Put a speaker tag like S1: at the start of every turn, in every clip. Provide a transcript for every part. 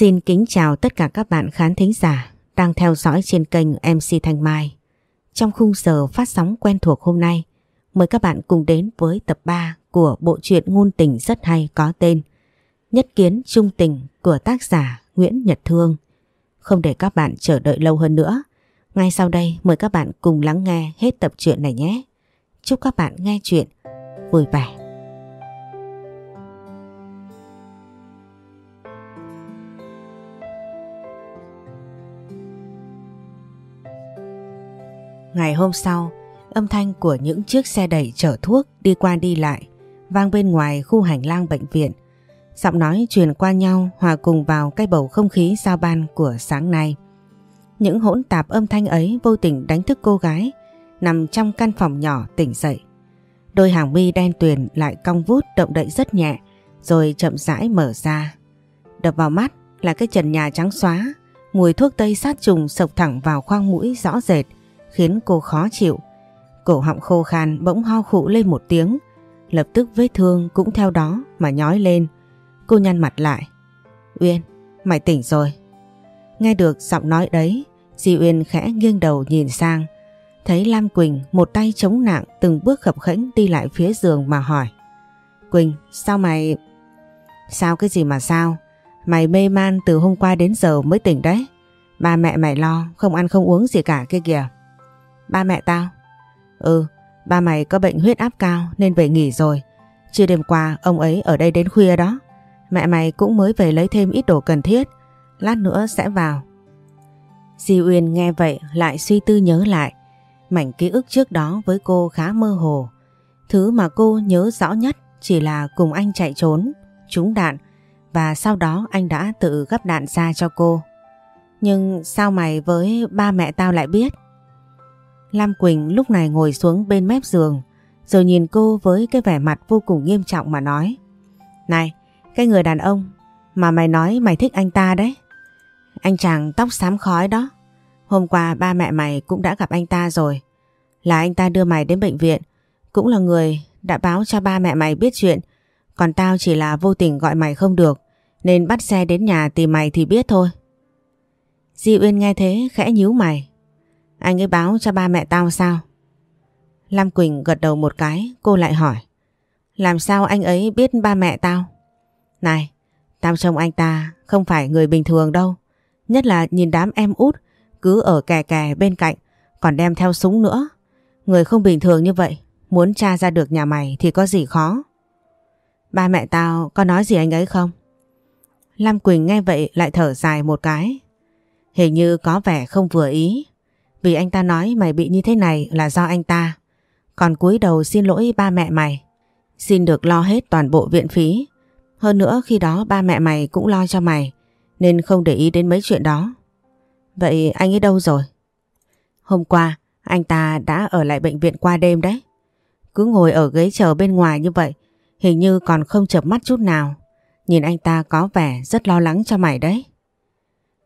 S1: Xin kính chào tất cả các bạn khán thính giả đang theo dõi trên kênh MC Thanh Mai. Trong khung giờ phát sóng quen thuộc hôm nay, mời các bạn cùng đến với tập 3 của bộ truyện ngôn tình rất hay có tên Nhất kiến trung tình của tác giả Nguyễn Nhật Thương. Không để các bạn chờ đợi lâu hơn nữa, ngay sau đây mời các bạn cùng lắng nghe hết tập truyện này nhé. Chúc các bạn nghe chuyện vui vẻ. Ngày hôm sau, âm thanh của những chiếc xe đẩy chở thuốc đi qua đi lại, vang bên ngoài khu hành lang bệnh viện. Giọng nói truyền qua nhau hòa cùng vào cái bầu không khí giao ban của sáng nay. Những hỗn tạp âm thanh ấy vô tình đánh thức cô gái nằm trong căn phòng nhỏ tỉnh dậy. Đôi hàng mi đen tuyền lại cong vút động đậy rất nhẹ rồi chậm rãi mở ra. Đập vào mắt là cái trần nhà trắng xóa, mùi thuốc tây sát trùng sộc thẳng vào khoang mũi rõ rệt khiến cô khó chịu. Cổ họng khô khan bỗng ho khụ lên một tiếng, lập tức vết thương cũng theo đó mà nhói lên. Cô nhăn mặt lại. Uyên, mày tỉnh rồi. Nghe được giọng nói đấy, Di Uyên khẽ nghiêng đầu nhìn sang. Thấy Lam Quỳnh một tay chống nặng từng bước khập khẽnh đi lại phía giường mà hỏi. Quỳnh, sao mày... Sao cái gì mà sao? Mày mê man từ hôm qua đến giờ mới tỉnh đấy. Ba mẹ mày lo, không ăn không uống gì cả kia kìa. Ba mẹ tao? Ừ, ba mày có bệnh huyết áp cao nên về nghỉ rồi. Chưa đêm qua ông ấy ở đây đến khuya đó. Mẹ mày cũng mới về lấy thêm ít đồ cần thiết. Lát nữa sẽ vào. Di Uyên nghe vậy lại suy tư nhớ lại. Mảnh ký ức trước đó với cô khá mơ hồ. Thứ mà cô nhớ rõ nhất chỉ là cùng anh chạy trốn, trúng đạn và sau đó anh đã tự gấp đạn ra cho cô. Nhưng sao mày với ba mẹ tao lại biết? Lam Quỳnh lúc này ngồi xuống bên mép giường rồi nhìn cô với cái vẻ mặt vô cùng nghiêm trọng mà nói Này, cái người đàn ông mà mày nói mày thích anh ta đấy. Anh chàng tóc xám khói đó. Hôm qua ba mẹ mày cũng đã gặp anh ta rồi. Là anh ta đưa mày đến bệnh viện. Cũng là người đã báo cho ba mẹ mày biết chuyện. Còn tao chỉ là vô tình gọi mày không được. Nên bắt xe đến nhà tìm mày thì biết thôi. Di Uyên nghe thế khẽ nhíu mày. Anh ấy báo cho ba mẹ tao sao? Lam Quỳnh gật đầu một cái, cô lại hỏi. Làm sao anh ấy biết ba mẹ tao? Này, tao trông anh ta không phải người bình thường đâu. Nhất là nhìn đám em út cứ ở kè kè bên cạnh còn đem theo súng nữa. Người không bình thường như vậy, muốn tra ra được nhà mày thì có gì khó. Ba mẹ tao có nói gì anh ấy không? Lam Quỳnh nghe vậy lại thở dài một cái. Hình như có vẻ không vừa ý. Vì anh ta nói mày bị như thế này là do anh ta. Còn cúi đầu xin lỗi ba mẹ mày. Xin được lo hết toàn bộ viện phí. Hơn nữa khi đó ba mẹ mày cũng lo cho mày. Nên không để ý đến mấy chuyện đó. Vậy anh ấy đâu rồi? Hôm qua, anh ta đã ở lại bệnh viện qua đêm đấy. Cứ ngồi ở ghế chờ bên ngoài như vậy. Hình như còn không chập mắt chút nào. Nhìn anh ta có vẻ rất lo lắng cho mày đấy.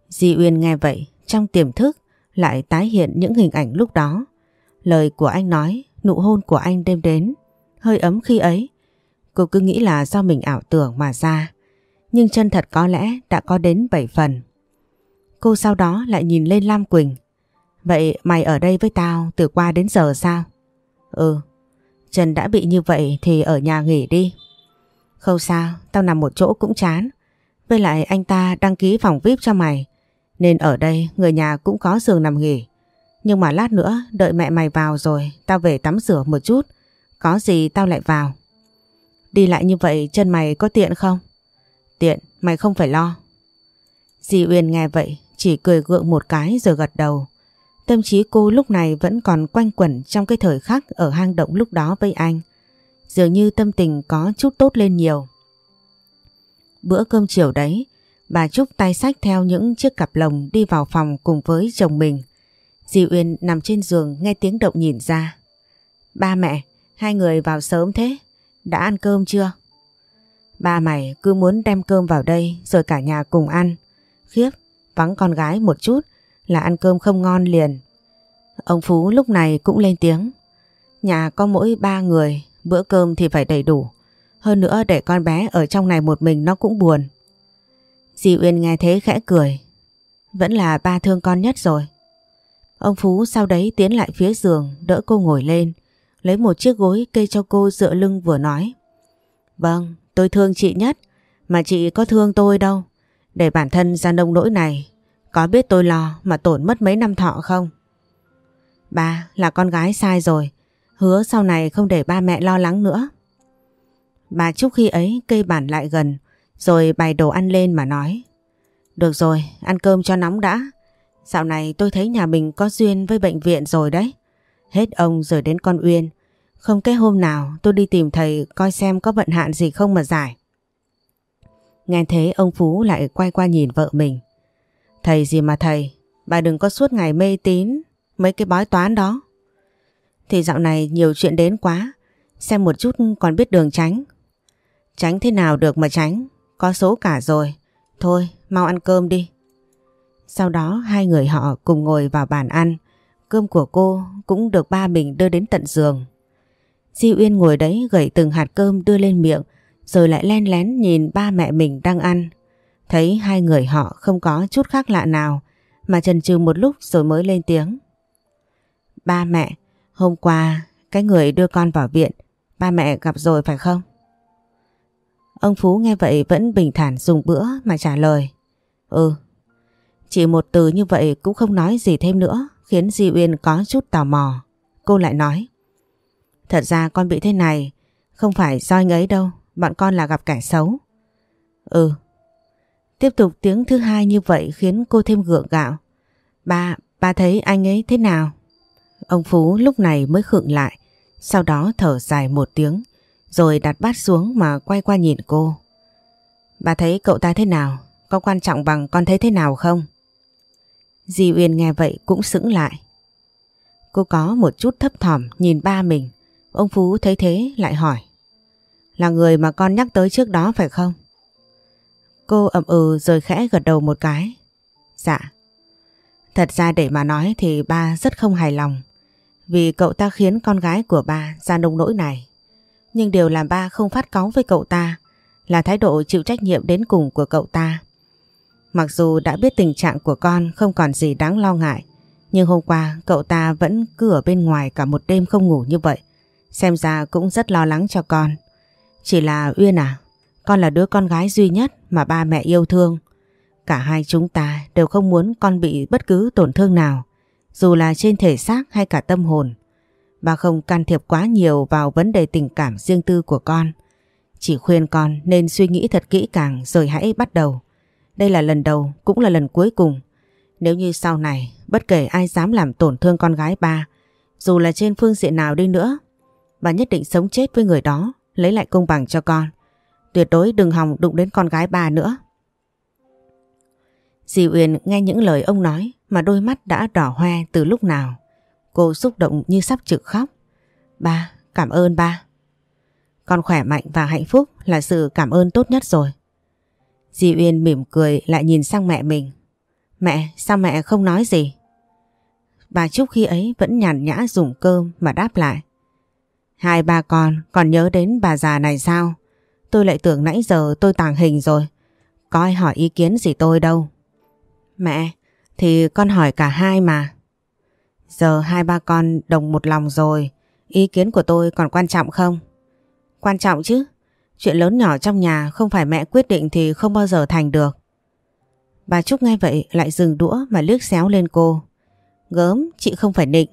S1: Di Uyên nghe vậy, trong tiềm thức lại tái hiện những hình ảnh lúc đó. Lời của anh nói, nụ hôn của anh đêm đến, hơi ấm khi ấy. Cô cứ nghĩ là do mình ảo tưởng mà ra. Nhưng chân thật có lẽ đã có đến 7 phần. Cô sau đó lại nhìn lên Lam Quỳnh. Vậy mày ở đây với tao từ qua đến giờ sao? Ừ, Trần đã bị như vậy thì ở nhà nghỉ đi. Không sao, tao nằm một chỗ cũng chán. Với lại anh ta đăng ký phòng VIP cho mày. Nên ở đây người nhà cũng có giường nằm nghỉ. Nhưng mà lát nữa đợi mẹ mày vào rồi tao về tắm rửa một chút. Có gì tao lại vào. Đi lại như vậy chân mày có tiện không? Tiện, mày không phải lo. Di Uyên nghe vậy chỉ cười gượng một cái rồi gật đầu. Tâm trí cô lúc này vẫn còn quanh quẩn trong cái thời khắc ở hang động lúc đó với anh. Dường như tâm tình có chút tốt lên nhiều. Bữa cơm chiều đấy, Bà Trúc tay sách theo những chiếc cặp lồng đi vào phòng cùng với chồng mình. Di Uyên nằm trên giường nghe tiếng động nhìn ra. Ba mẹ, hai người vào sớm thế, đã ăn cơm chưa? Ba mày cứ muốn đem cơm vào đây rồi cả nhà cùng ăn. Khiếp, vắng con gái một chút là ăn cơm không ngon liền. Ông Phú lúc này cũng lên tiếng. Nhà có mỗi ba người, bữa cơm thì phải đầy đủ. Hơn nữa để con bé ở trong này một mình nó cũng buồn. Di Uyên nghe thế khẽ cười. Vẫn là ba thương con nhất rồi. Ông Phú sau đấy tiến lại phía giường đỡ cô ngồi lên. Lấy một chiếc gối kê cho cô dựa lưng vừa nói. Vâng, tôi thương chị nhất. Mà chị có thương tôi đâu. Để bản thân ra nông nỗi này. Có biết tôi lo mà tổn mất mấy năm thọ không? Ba là con gái sai rồi. Hứa sau này không để ba mẹ lo lắng nữa. Bà Trúc khi ấy cây bản lại gần rồi bày đồ ăn lên mà nói. Được rồi, ăn cơm cho nóng đã. Dạo này tôi thấy nhà mình có duyên với bệnh viện rồi đấy. Hết ông rồi đến con Uyên. Không cái hôm nào tôi đi tìm thầy coi xem có vận hạn gì không mà giải. Nghe thế ông Phú lại quay qua nhìn vợ mình. Thầy gì mà thầy, bà đừng có suốt ngày mê tín mấy cái bói toán đó. Thì dạo này nhiều chuyện đến quá, xem một chút còn biết đường tránh. Tránh thế nào được mà tránh, có số cả rồi. Thôi, mau ăn cơm đi. Sau đó hai người họ cùng ngồi vào bàn ăn. Cơm của cô cũng được ba mình đưa đến tận giường. Di Uyên ngồi đấy gẩy từng hạt cơm đưa lên miệng rồi lại len lén nhìn ba mẹ mình đang ăn. Thấy hai người họ không có chút khác lạ nào mà chần chừ một lúc rồi mới lên tiếng. Ba mẹ, hôm qua cái người đưa con vào viện, ba mẹ gặp rồi phải không? Ông Phú nghe vậy vẫn bình thản dùng bữa mà trả lời. Ừ. Chỉ một từ như vậy cũng không nói gì thêm nữa khiến Di Uyên có chút tò mò. Cô lại nói. Thật ra con bị thế này không phải do anh ấy đâu, bọn con là gặp kẻ xấu. Ừ. Tiếp tục tiếng thứ hai như vậy khiến cô thêm gượng gạo. Ba, ba thấy anh ấy thế nào? Ông Phú lúc này mới khựng lại, sau đó thở dài một tiếng, rồi đặt bát xuống mà quay qua nhìn cô. Bà thấy cậu ta thế nào? Có quan trọng bằng con thấy thế nào không? Di Uyên nghe vậy cũng sững lại. Cô có một chút thấp thỏm nhìn ba mình. Ông Phú thấy thế lại hỏi. Là người mà con nhắc tới trước đó phải không? Cô ậm ừ rồi khẽ gật đầu một cái. Dạ. Thật ra để mà nói thì ba rất không hài lòng. Vì cậu ta khiến con gái của ba ra nông nỗi này. Nhưng điều làm ba không phát cáu với cậu ta là thái độ chịu trách nhiệm đến cùng của cậu ta. Mặc dù đã biết tình trạng của con không còn gì đáng lo ngại, nhưng hôm qua cậu ta vẫn cứ ở bên ngoài cả một đêm không ngủ như vậy. Xem ra cũng rất lo lắng cho con. Chỉ là Uyên à, con là đứa con gái duy nhất mà ba mẹ yêu thương. Cả hai chúng ta đều không muốn con bị bất cứ tổn thương nào, dù là trên thể xác hay cả tâm hồn. Bà không can thiệp quá nhiều vào vấn đề tình cảm riêng tư của con. Chỉ khuyên con nên suy nghĩ thật kỹ càng rồi hãy bắt đầu. Đây là lần đầu cũng là lần cuối cùng. Nếu như sau này bất kể ai dám làm tổn thương con gái ba, dù là trên phương diện nào đi nữa, bà nhất định sống chết với người đó, lấy lại công bằng cho con. Tuyệt đối đừng hòng đụng đến con gái bà nữa. Dì Uyên nghe những lời ông nói mà đôi mắt đã đỏ hoe từ lúc nào. Cô xúc động như sắp trực khóc. Ba, cảm ơn ba. Con khỏe mạnh và hạnh phúc là sự cảm ơn tốt nhất rồi. Di Uyên mỉm cười lại nhìn sang mẹ mình. Mẹ, sao mẹ không nói gì? Bà Trúc khi ấy vẫn nhàn nhã dùng cơm mà đáp lại. Hai ba con còn nhớ đến bà già này sao? Tôi lại tưởng nãy giờ tôi tàng hình rồi. Có ai hỏi ý kiến gì tôi đâu. Mẹ, thì con hỏi cả hai mà. Giờ hai ba con đồng một lòng rồi, ý kiến của tôi còn quan trọng không? Quan trọng chứ, chuyện lớn nhỏ trong nhà không phải mẹ quyết định thì không bao giờ thành được. Bà Trúc nghe vậy lại dừng đũa mà liếc xéo lên cô. Gớm, chị không phải định.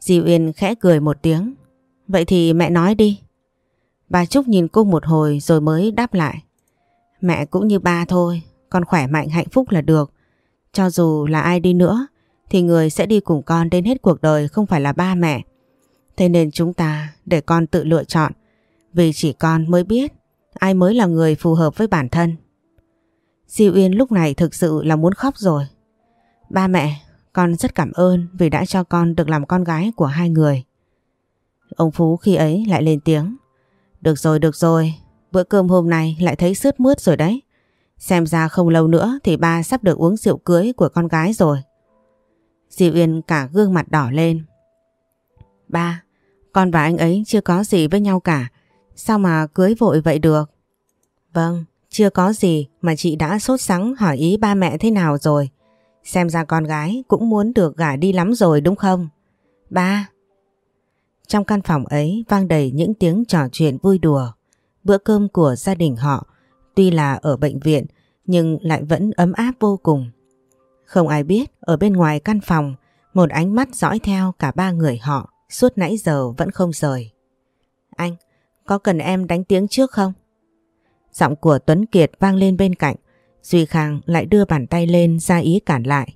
S1: Di Uyên khẽ cười một tiếng. Vậy thì mẹ nói đi. Bà Trúc nhìn cô một hồi rồi mới đáp lại. Mẹ cũng như ba thôi, con khỏe mạnh hạnh phúc là được. Cho dù là ai đi nữa, thì người sẽ đi cùng con đến hết cuộc đời không phải là ba mẹ. Thế nên chúng ta để con tự lựa chọn vì chỉ con mới biết ai mới là người phù hợp với bản thân. Di Uyên lúc này thực sự là muốn khóc rồi. Ba mẹ, con rất cảm ơn vì đã cho con được làm con gái của hai người. Ông Phú khi ấy lại lên tiếng. Được rồi, được rồi, bữa cơm hôm nay lại thấy sướt mướt rồi đấy. Xem ra không lâu nữa thì ba sắp được uống rượu cưới của con gái rồi. Di Uyên cả gương mặt đỏ lên. Ba, con và anh ấy chưa có gì với nhau cả. Sao mà cưới vội vậy được? Vâng, chưa có gì mà chị đã sốt sắng hỏi ý ba mẹ thế nào rồi. Xem ra con gái cũng muốn được gả đi lắm rồi đúng không? Ba! Trong căn phòng ấy vang đầy những tiếng trò chuyện vui đùa. Bữa cơm của gia đình họ tuy là ở bệnh viện nhưng lại vẫn ấm áp vô cùng. Không ai biết ở bên ngoài căn phòng một ánh mắt dõi theo cả ba người họ suốt nãy giờ vẫn không rời. Anh, có cần em đánh tiếng trước không? Giọng của Tuấn Kiệt vang lên bên cạnh. Duy Khang lại đưa bàn tay lên ra ý cản lại.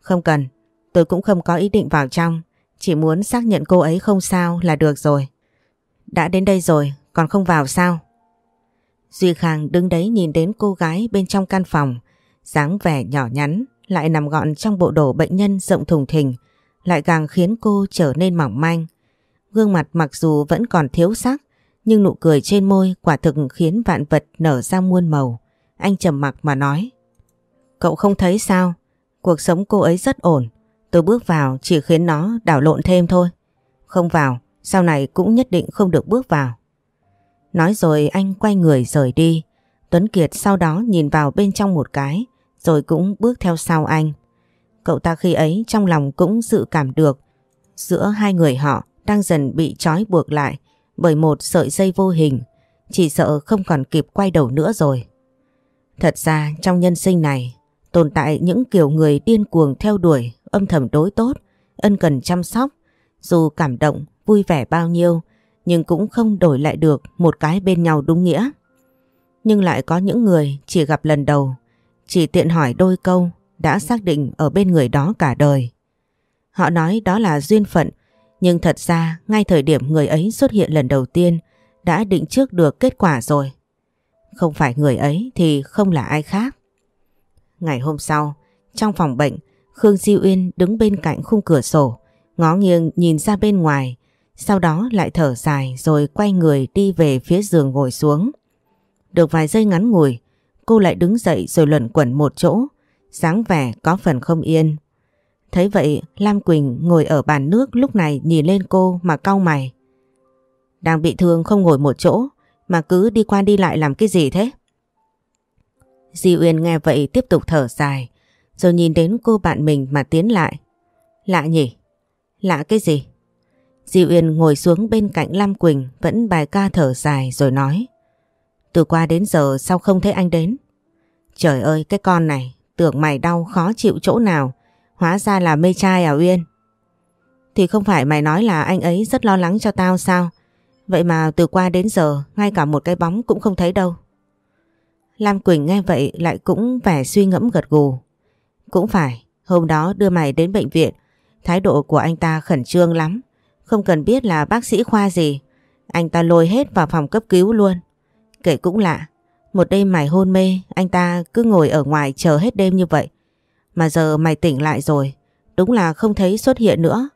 S1: Không cần, tôi cũng không có ý định vào trong. Chỉ muốn xác nhận cô ấy không sao là được rồi. Đã đến đây rồi, còn không vào sao? Duy Khang đứng đấy nhìn đến cô gái bên trong căn phòng, dáng vẻ nhỏ nhắn, lại nằm gọn trong bộ đồ bệnh nhân rộng thùng thình, lại càng khiến cô trở nên mỏng manh. Gương mặt mặc dù vẫn còn thiếu sắc, nhưng nụ cười trên môi quả thực khiến vạn vật nở ra muôn màu. Anh trầm mặc mà nói. Cậu không thấy sao? Cuộc sống cô ấy rất ổn. Tôi bước vào chỉ khiến nó đảo lộn thêm thôi. Không vào, sau này cũng nhất định không được bước vào. Nói rồi anh quay người rời đi. Tuấn Kiệt sau đó nhìn vào bên trong một cái, rồi cũng bước theo sau anh. Cậu ta khi ấy trong lòng cũng dự cảm được giữa hai người họ đang dần bị trói buộc lại bởi một sợi dây vô hình, chỉ sợ không còn kịp quay đầu nữa rồi. Thật ra trong nhân sinh này tồn tại những kiểu người điên cuồng theo đuổi, âm thầm đối tốt, ân cần chăm sóc, dù cảm động, vui vẻ bao nhiêu, nhưng cũng không đổi lại được một cái bên nhau đúng nghĩa. Nhưng lại có những người chỉ gặp lần đầu, chỉ tiện hỏi đôi câu đã xác định ở bên người đó cả đời. Họ nói đó là duyên phận, nhưng thật ra ngay thời điểm người ấy xuất hiện lần đầu tiên đã định trước được kết quả rồi. Không phải người ấy thì không là ai khác. Ngày hôm sau, trong phòng bệnh, Khương Di Uyên đứng bên cạnh khung cửa sổ, ngó nghiêng nhìn ra bên ngoài, sau đó lại thở dài rồi quay người đi về phía giường ngồi xuống. Được vài giây ngắn ngủi, cô lại đứng dậy rồi luẩn quẩn một chỗ, dáng vẻ có phần không yên. Thấy vậy Lam Quỳnh ngồi ở bàn nước lúc này nhìn lên cô mà cau mày. Đang bị thương không ngồi một chỗ mà cứ đi qua đi lại làm cái gì thế? Di Uyên nghe vậy tiếp tục thở dài rồi nhìn đến cô bạn mình mà tiến lại. Lạ nhỉ? Lạ cái gì? Di Uyên ngồi xuống bên cạnh Lam Quỳnh vẫn bài ca thở dài rồi nói. Từ qua đến giờ sao không thấy anh đến? Trời ơi, cái con này, tưởng mày đau khó chịu chỗ nào. Hóa ra là mê trai à Uyên? Thì không phải mày nói là anh ấy rất lo lắng cho tao sao? Vậy mà từ qua đến giờ, Ngay cả một cái bóng cũng không thấy đâu. Lam Quỳnh nghe vậy Lại cũng vẻ suy ngẫm gật gù. Cũng phải, Hôm đó đưa mày đến bệnh viện. Thái độ của anh ta khẩn trương lắm. Không cần biết là bác sĩ khoa gì. Anh ta lôi hết vào phòng cấp cứu luôn. Kể cũng lạ Một đêm mày hôn mê Anh ta cứ ngồi ở ngoài chờ hết đêm như vậy mà giờ mày tỉnh lại rồi, đúng là không thấy xuất hiện nữa.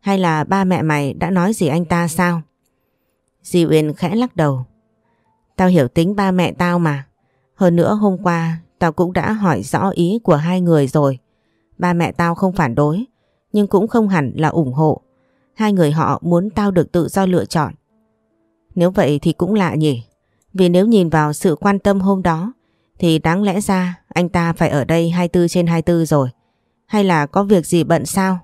S1: Hay là ba mẹ mày đã nói gì anh ta sao? Di Uyên khẽ lắc đầu. Tao hiểu tính ba mẹ tao mà. Hơn nữa hôm qua tao cũng đã hỏi rõ ý của hai người rồi. Ba mẹ tao không phản đối, nhưng cũng không hẳn là ủng hộ. Hai người họ muốn tao được tự do lựa chọn. Nếu vậy thì cũng lạ nhỉ. Vì nếu nhìn vào sự quan tâm hôm đó thì đáng lẽ ra anh ta phải ở đây 24 trên 24 rồi. Hay là có việc gì bận sao?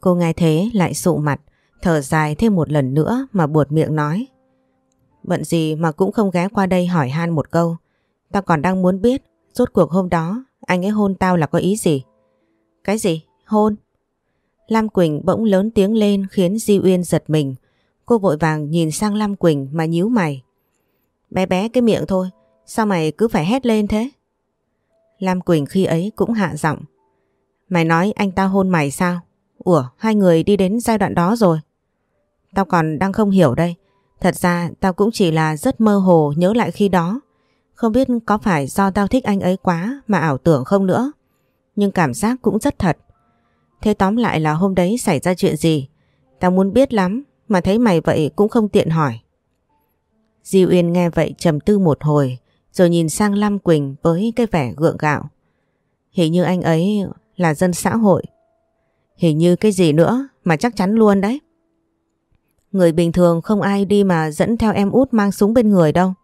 S1: Cô nghe thế lại sụ mặt, thở dài thêm một lần nữa mà buột miệng nói. Bận gì mà cũng không ghé qua đây hỏi han một câu. Tao còn đang muốn biết rốt cuộc hôm đó anh ấy hôn tao là có ý gì? Cái gì? Hôn? Lam Quỳnh bỗng lớn tiếng lên khiến Di Uyên giật mình. Cô vội vàng nhìn sang Lam Quỳnh mà nhíu mày. Bé bé cái miệng thôi, Sao mày cứ phải hét lên thế? Lam Quỳnh khi ấy cũng hạ giọng. Mày nói anh ta hôn mày sao? Ủa, hai người đi đến giai đoạn đó rồi. Tao còn đang không hiểu đây. Thật ra tao cũng chỉ là rất mơ hồ nhớ lại khi đó. Không biết có phải do tao thích anh ấy quá mà ảo tưởng không nữa. Nhưng cảm giác cũng rất thật. Thế tóm lại là hôm đấy xảy ra chuyện gì? Tao muốn biết lắm mà thấy mày vậy cũng không tiện hỏi. Di Uyên nghe vậy trầm tư một hồi rồi nhìn sang Lam Quỳnh với cái vẻ gượng gạo. Hình như anh ấy là dân xã hội. Hình như cái gì nữa mà chắc chắn luôn đấy. Người bình thường không ai đi mà dẫn theo em út mang súng bên người đâu.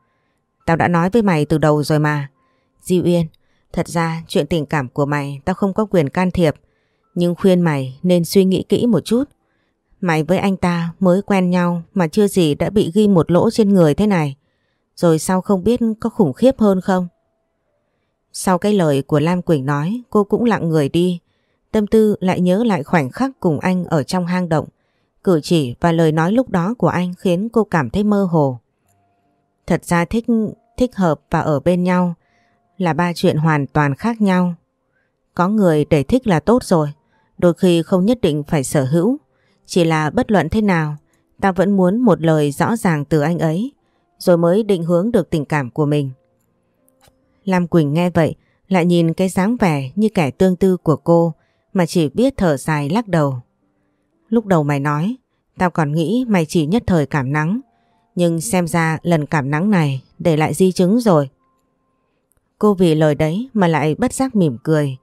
S1: Tao đã nói với mày từ đầu rồi mà. Di Uyên, thật ra chuyện tình cảm của mày tao không có quyền can thiệp. Nhưng khuyên mày nên suy nghĩ kỹ một chút. Mày với anh ta mới quen nhau mà chưa gì đã bị ghi một lỗ trên người thế này. Rồi sao không biết có khủng khiếp hơn không? Sau cái lời của Lam Quỳnh nói cô cũng lặng người đi. Tâm tư lại nhớ lại khoảnh khắc cùng anh ở trong hang động. Cử chỉ và lời nói lúc đó của anh khiến cô cảm thấy mơ hồ. Thật ra thích thích hợp và ở bên nhau là ba chuyện hoàn toàn khác nhau. Có người để thích là tốt rồi, đôi khi không nhất định phải sở hữu. Chỉ là bất luận thế nào, ta vẫn muốn một lời rõ ràng từ anh ấy, rồi mới định hướng được tình cảm của mình. Lam Quỳnh nghe vậy, lại nhìn cái dáng vẻ như kẻ tương tư của cô mà chỉ biết thở dài lắc đầu. Lúc đầu mày nói, tao còn nghĩ mày chỉ nhất thời cảm nắng, nhưng xem ra lần cảm nắng này để lại di chứng rồi. Cô vì lời đấy mà lại bất giác mỉm cười.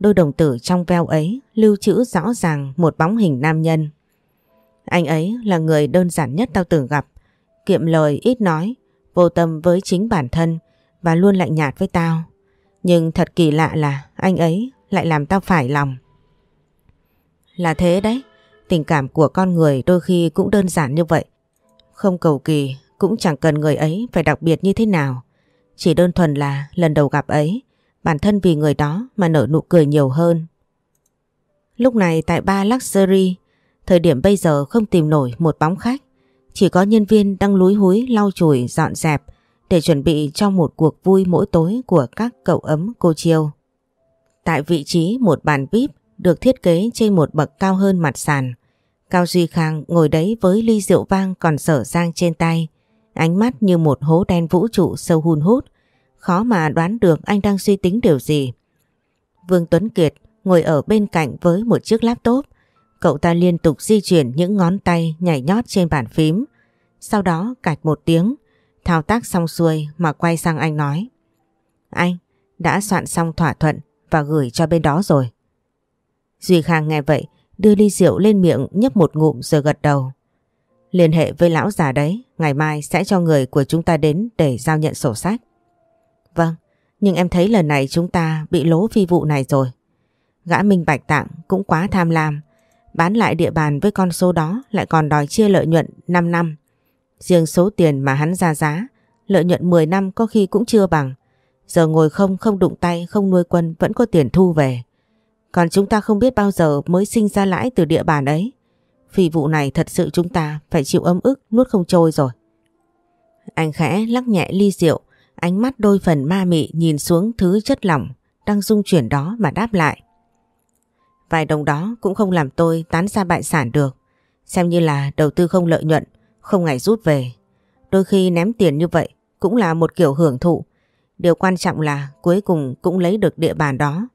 S1: Đôi đồng tử trong veo ấy lưu trữ rõ ràng một bóng hình nam nhân. Anh ấy là người đơn giản nhất tao từng gặp. Kiệm lời ít nói, vô tâm với chính bản thân và luôn lạnh nhạt với tao. Nhưng thật kỳ lạ là anh ấy lại làm tao phải lòng. Là thế đấy, tình cảm của con người đôi khi cũng đơn giản như vậy. Không cầu kỳ, cũng chẳng cần người ấy phải đặc biệt như thế nào. Chỉ đơn thuần là lần đầu gặp ấy, bản thân vì người đó mà nở nụ cười nhiều hơn. Lúc này tại ba Luxury, thời điểm bây giờ không tìm nổi một bóng khách. Chỉ có nhân viên đang lúi húi lau chùi dọn dẹp để chuẩn bị cho một cuộc vui mỗi tối của các cậu ấm cô chiêu. Tại vị trí một bàn VIP được thiết kế trên một bậc cao hơn mặt sàn. Cao Duy Khang ngồi đấy với ly rượu vang còn sở sang trên tay, ánh mắt như một hố đen vũ trụ sâu hun hút, khó mà đoán được anh đang suy tính điều gì. Vương Tuấn Kiệt ngồi ở bên cạnh với một chiếc laptop, cậu ta liên tục di chuyển những ngón tay nhảy nhót trên bàn phím, sau đó cạch một tiếng, thao tác xong xuôi mà quay sang anh nói. Anh, đã soạn xong thỏa thuận và gửi cho bên đó rồi. Duy Khang nghe vậy, đưa ly rượu lên miệng nhấp một ngụm rồi gật đầu. Liên hệ với lão già đấy, ngày mai sẽ cho người của chúng ta đến để giao nhận sổ sách. Vâng, nhưng em thấy lần này chúng ta bị lố phi vụ này rồi. Gã Minh Bạch Tạng cũng quá tham lam, bán lại địa bàn với con số đó lại còn đòi chia lợi nhuận 5 năm. Riêng số tiền mà hắn ra giá, lợi nhuận 10 năm có khi cũng chưa bằng. Giờ ngồi không không đụng tay không nuôi quân vẫn có tiền thu về. Còn chúng ta không biết bao giờ mới sinh ra lãi từ địa bàn ấy. Vì vụ này thật sự chúng ta phải chịu âm ức nuốt không trôi rồi. Anh khẽ lắc nhẹ ly rượu, ánh mắt đôi phần ma mị nhìn xuống thứ chất lỏng đang dung chuyển đó mà đáp lại. Vài đồng đó cũng không làm tôi tán ra bại sản được. Xem như là đầu tư không lợi nhuận, không ngày rút về. Đôi khi ném tiền như vậy cũng là một kiểu hưởng thụ. Điều quan trọng là cuối cùng cũng lấy được địa bàn đó.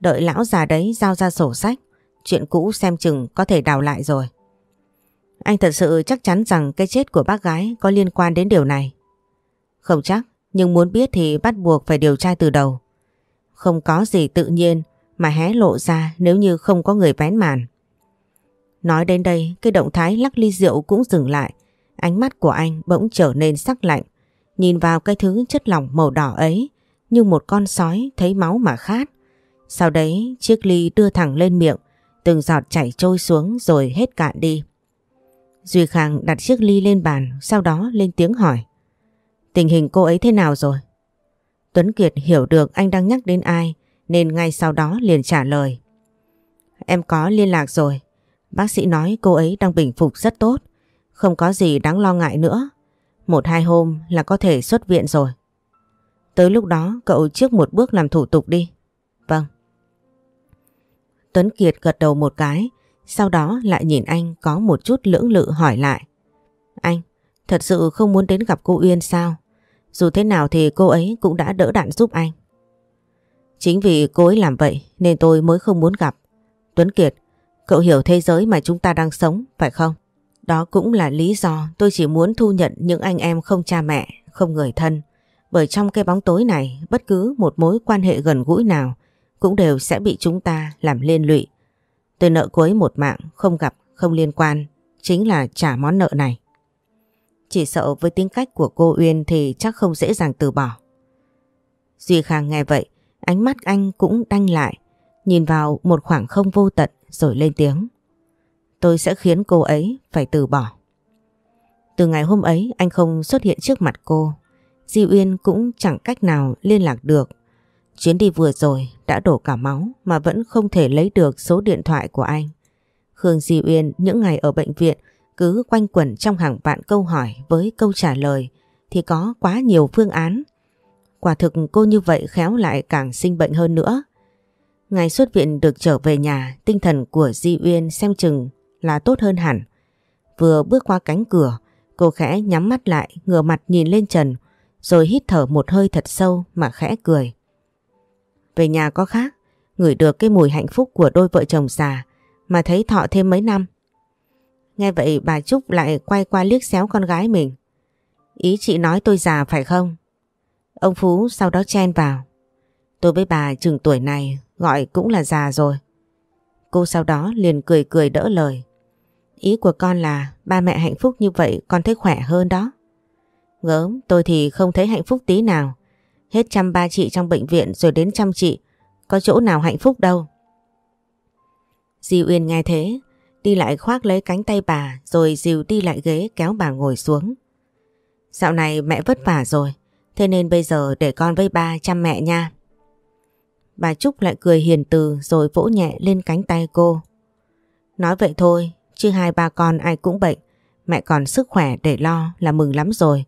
S1: Đợi lão già đấy giao ra sổ sách, chuyện cũ xem chừng có thể đào lại rồi. Anh thật sự chắc chắn rằng cái chết của bác gái có liên quan đến điều này. Không chắc, nhưng muốn biết thì bắt buộc phải điều tra từ đầu. Không có gì tự nhiên mà hé lộ ra nếu như không có người vén màn. Nói đến đây, cái động thái lắc ly rượu cũng dừng lại. Ánh mắt của anh bỗng trở nên sắc lạnh. Nhìn vào cái thứ chất lỏng màu đỏ ấy như một con sói thấy máu mà khát. Sau đấy chiếc ly đưa thẳng lên miệng, từng giọt chảy trôi xuống rồi hết cạn đi. Duy Khang đặt chiếc ly lên bàn, sau đó lên tiếng hỏi. Tình hình cô ấy thế nào rồi? Tuấn Kiệt hiểu được anh đang nhắc đến ai, nên ngay sau đó liền trả lời. Em có liên lạc rồi, bác sĩ nói cô ấy đang bình phục rất tốt, không có gì đáng lo ngại nữa. Một hai hôm là có thể xuất viện rồi. Tới lúc đó cậu trước một bước làm thủ tục đi. Vâng. Tuấn Kiệt gật đầu một cái, sau đó lại nhìn anh có một chút lưỡng lự hỏi lại. Anh, thật sự không muốn đến gặp cô Uyên sao? Dù thế nào thì cô ấy cũng đã đỡ đạn giúp anh. Chính vì cô ấy làm vậy nên tôi mới không muốn gặp. Tuấn Kiệt, cậu hiểu thế giới mà chúng ta đang sống, phải không? Đó cũng là lý do tôi chỉ muốn thu nhận những anh em không cha mẹ, không người thân. Bởi trong cái bóng tối này, bất cứ một mối quan hệ gần gũi nào cũng đều sẽ bị chúng ta làm liên lụy. Tôi nợ cô ấy một mạng, không gặp, không liên quan, chính là trả món nợ này. Chỉ sợ với tính cách của cô Uyên thì chắc không dễ dàng từ bỏ. Duy Khang nghe vậy, ánh mắt anh cũng đanh lại, nhìn vào một khoảng không vô tận rồi lên tiếng. Tôi sẽ khiến cô ấy phải từ bỏ. Từ ngày hôm ấy anh không xuất hiện trước mặt cô. Di Uyên cũng chẳng cách nào liên lạc được. Chuyến đi vừa rồi đã đổ cả máu mà vẫn không thể lấy được số điện thoại của anh. Khương Di Uyên những ngày ở bệnh viện cứ quanh quẩn trong hàng vạn câu hỏi với câu trả lời thì có quá nhiều phương án. Quả thực cô như vậy khéo lại càng sinh bệnh hơn nữa. Ngày xuất viện được trở về nhà, tinh thần của Di Uyên xem chừng là tốt hơn hẳn. Vừa bước qua cánh cửa, cô khẽ nhắm mắt lại, ngửa mặt nhìn lên trần, rồi hít thở một hơi thật sâu mà khẽ cười. Về nhà có khác, ngửi được cái mùi hạnh phúc của đôi vợ chồng già mà thấy thọ thêm mấy năm. Nghe vậy bà Trúc lại quay qua liếc xéo con gái mình. Ý chị nói tôi già phải không? Ông Phú sau đó chen vào. Tôi với bà chừng tuổi này gọi cũng là già rồi. Cô sau đó liền cười cười đỡ lời. Ý của con là ba mẹ hạnh phúc như vậy con thấy khỏe hơn đó. Gớm, tôi thì không thấy hạnh phúc tí nào. Hết chăm ba chị trong bệnh viện rồi đến chăm chị. Có chỗ nào hạnh phúc đâu. Di Uyên nghe thế, đi lại khoác lấy cánh tay bà rồi dìu đi lại ghế kéo bà ngồi xuống. Dạo này mẹ vất vả rồi, thế nên bây giờ để con với ba chăm mẹ nha. Bà Trúc lại cười hiền từ rồi vỗ nhẹ lên cánh tay cô. Nói vậy thôi, chứ hai ba con ai cũng bệnh, mẹ còn sức khỏe để lo là mừng lắm rồi.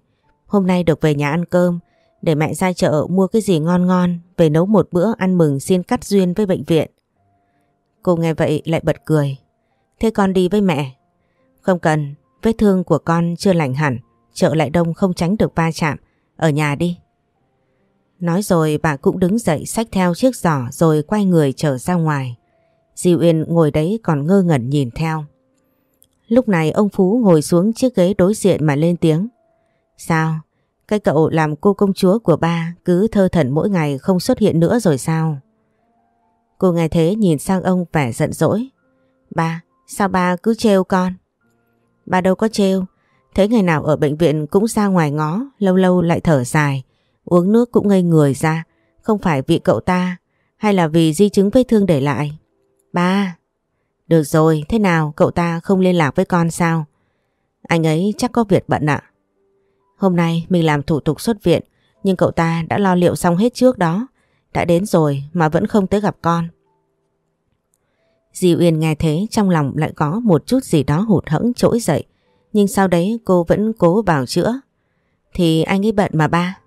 S1: Hôm nay được về nhà ăn cơm, để mẹ ra chợ mua cái gì ngon ngon về nấu một bữa ăn mừng xin cắt duyên với bệnh viện. Cô nghe vậy lại bật cười. Thế con đi với mẹ. Không cần, vết thương của con chưa lành hẳn, chợ lại đông không tránh được va chạm. Ở nhà đi. Nói rồi bà cũng đứng dậy xách theo chiếc giỏ rồi quay người trở ra ngoài. Di Uyên ngồi đấy còn ngơ ngẩn nhìn theo. Lúc này ông Phú ngồi xuống chiếc ghế đối diện mà lên tiếng. Sao? Cái cậu làm cô công chúa của ba cứ thơ thẩn mỗi ngày không xuất hiện nữa rồi sao? Cô nghe thế nhìn sang ông vẻ giận dỗi. Ba, sao ba cứ trêu con? Ba đâu có trêu, thấy ngày nào ở bệnh viện cũng ra ngoài ngó, lâu lâu lại thở dài, uống nước cũng ngây người ra, không phải vì cậu ta hay là vì di chứng vết thương để lại. Ba, được rồi, thế nào cậu ta không liên lạc với con sao? Anh ấy chắc có việc bận ạ. Hôm nay mình làm thủ tục xuất viện nhưng cậu ta đã lo liệu xong hết trước đó. Đã đến rồi mà vẫn không tới gặp con. Di Uyên nghe thế trong lòng lại có một chút gì đó hụt hẫng trỗi dậy. Nhưng sau đấy cô vẫn cố bảo chữa. Thì anh ấy bận mà ba.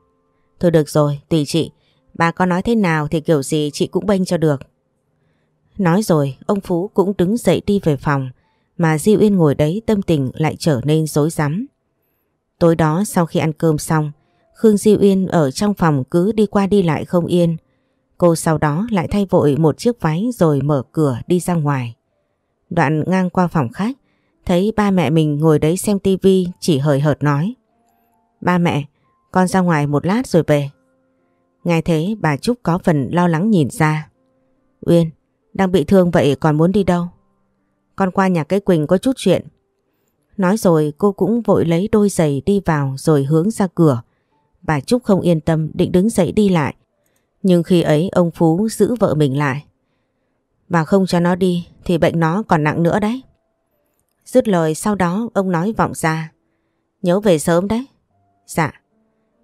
S1: Thôi được rồi, tùy chị. Bà có nói thế nào thì kiểu gì chị cũng bênh cho được. Nói rồi, ông Phú cũng đứng dậy đi về phòng. Mà Di Uyên ngồi đấy tâm tình lại trở nên rối rắm. Tối đó sau khi ăn cơm xong, Khương Di Uyên ở trong phòng cứ đi qua đi lại không yên. Cô sau đó lại thay vội một chiếc váy rồi mở cửa đi ra ngoài. Đoạn ngang qua phòng khách, thấy ba mẹ mình ngồi đấy xem tivi chỉ hời hợt nói. Ba mẹ, con ra ngoài một lát rồi về. Nghe thế bà Trúc có phần lo lắng nhìn ra. Uyên, đang bị thương vậy còn muốn đi đâu? Con qua nhà cái Quỳnh có chút chuyện. Nói rồi cô cũng vội lấy đôi giày đi vào rồi hướng ra cửa. Bà Trúc không yên tâm định đứng dậy đi lại. Nhưng khi ấy ông Phú giữ vợ mình lại. Bà không cho nó đi thì bệnh nó còn nặng nữa đấy. Dứt lời sau đó ông nói vọng ra. Nhớ về sớm đấy. Dạ.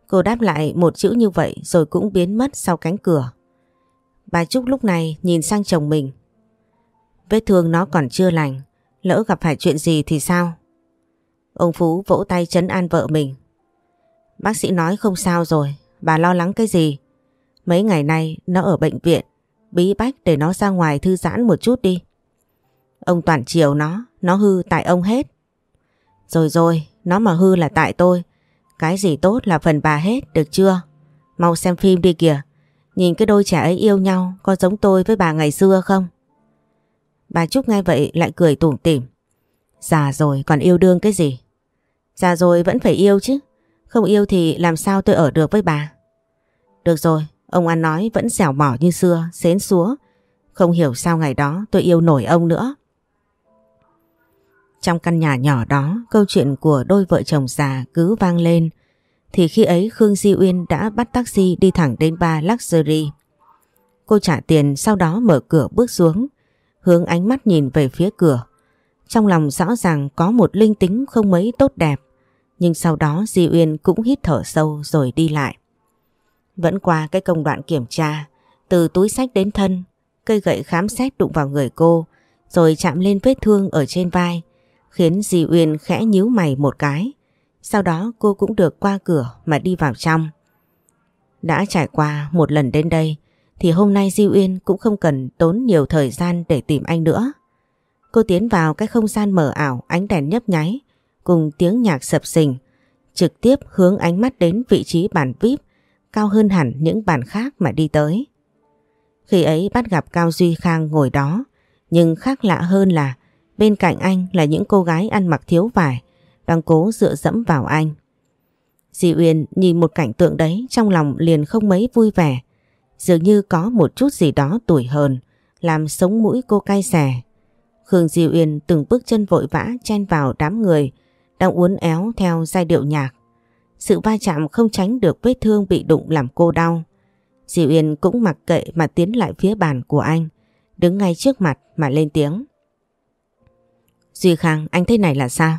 S1: Cô đáp lại một chữ như vậy rồi cũng biến mất sau cánh cửa. Bà Trúc lúc này nhìn sang chồng mình. Vết thương nó còn chưa lành. Lỡ gặp phải chuyện gì thì sao? Ông Phú vỗ tay chấn an vợ mình. Bác sĩ nói không sao rồi, bà lo lắng cái gì? Mấy ngày nay nó ở bệnh viện, bí bách để nó ra ngoài thư giãn một chút đi. Ông toàn chiều nó, nó hư tại ông hết. Rồi rồi, nó mà hư là tại tôi. Cái gì tốt là phần bà hết, được chưa? Mau xem phim đi kìa. Nhìn cái đôi trẻ ấy yêu nhau có giống tôi với bà ngày xưa không? Bà Trúc nghe vậy lại cười tủm tỉm. Già rồi còn yêu đương cái gì? Già rồi vẫn phải yêu chứ. Không yêu thì làm sao tôi ở được với bà? Được rồi, ông ăn nói vẫn dẻo mỏ như xưa, xến xúa. Không hiểu sao ngày đó tôi yêu nổi ông nữa. Trong căn nhà nhỏ đó, câu chuyện của đôi vợ chồng già cứ vang lên, thì khi ấy Khương Di Uyên đã bắt taxi đi thẳng đến ba Luxury. Cô trả tiền sau đó mở cửa bước xuống, hướng ánh mắt nhìn về phía cửa. Trong lòng rõ ràng có một linh tính không mấy tốt đẹp, nhưng sau đó Di Uyên cũng hít thở sâu rồi đi lại. Vẫn qua cái công đoạn kiểm tra, từ túi sách đến thân, cây gậy khám xét đụng vào người cô, rồi chạm lên vết thương ở trên vai, khiến Di Uyên khẽ nhíu mày một cái. Sau đó cô cũng được qua cửa mà đi vào trong. Đã trải qua một lần đến đây, thì hôm nay Di Uyên cũng không cần tốn nhiều thời gian để tìm anh nữa. Cô tiến vào cái không gian mở ảo ánh đèn nhấp nháy cùng tiếng nhạc sập sình, trực tiếp hướng ánh mắt đến vị trí bàn VIP cao hơn hẳn những bàn khác mà đi tới. Khi ấy bắt gặp Cao Duy Khang ngồi đó, nhưng khác lạ hơn là bên cạnh anh là những cô gái ăn mặc thiếu vải, đang cố dựa dẫm vào anh. Di Uyên nhìn một cảnh tượng đấy trong lòng liền không mấy vui vẻ, dường như có một chút gì đó tuổi hờn, làm sống mũi cô cay xè. Khương Di Uyên từng bước chân vội vã chen vào đám người, đang uốn éo theo giai điệu nhạc. Sự va chạm không tránh được vết thương bị đụng làm cô đau. Di Uyên cũng mặc kệ mà tiến lại phía bàn của anh, đứng ngay trước mặt mà lên tiếng. Duy Khang, anh thế này là sao?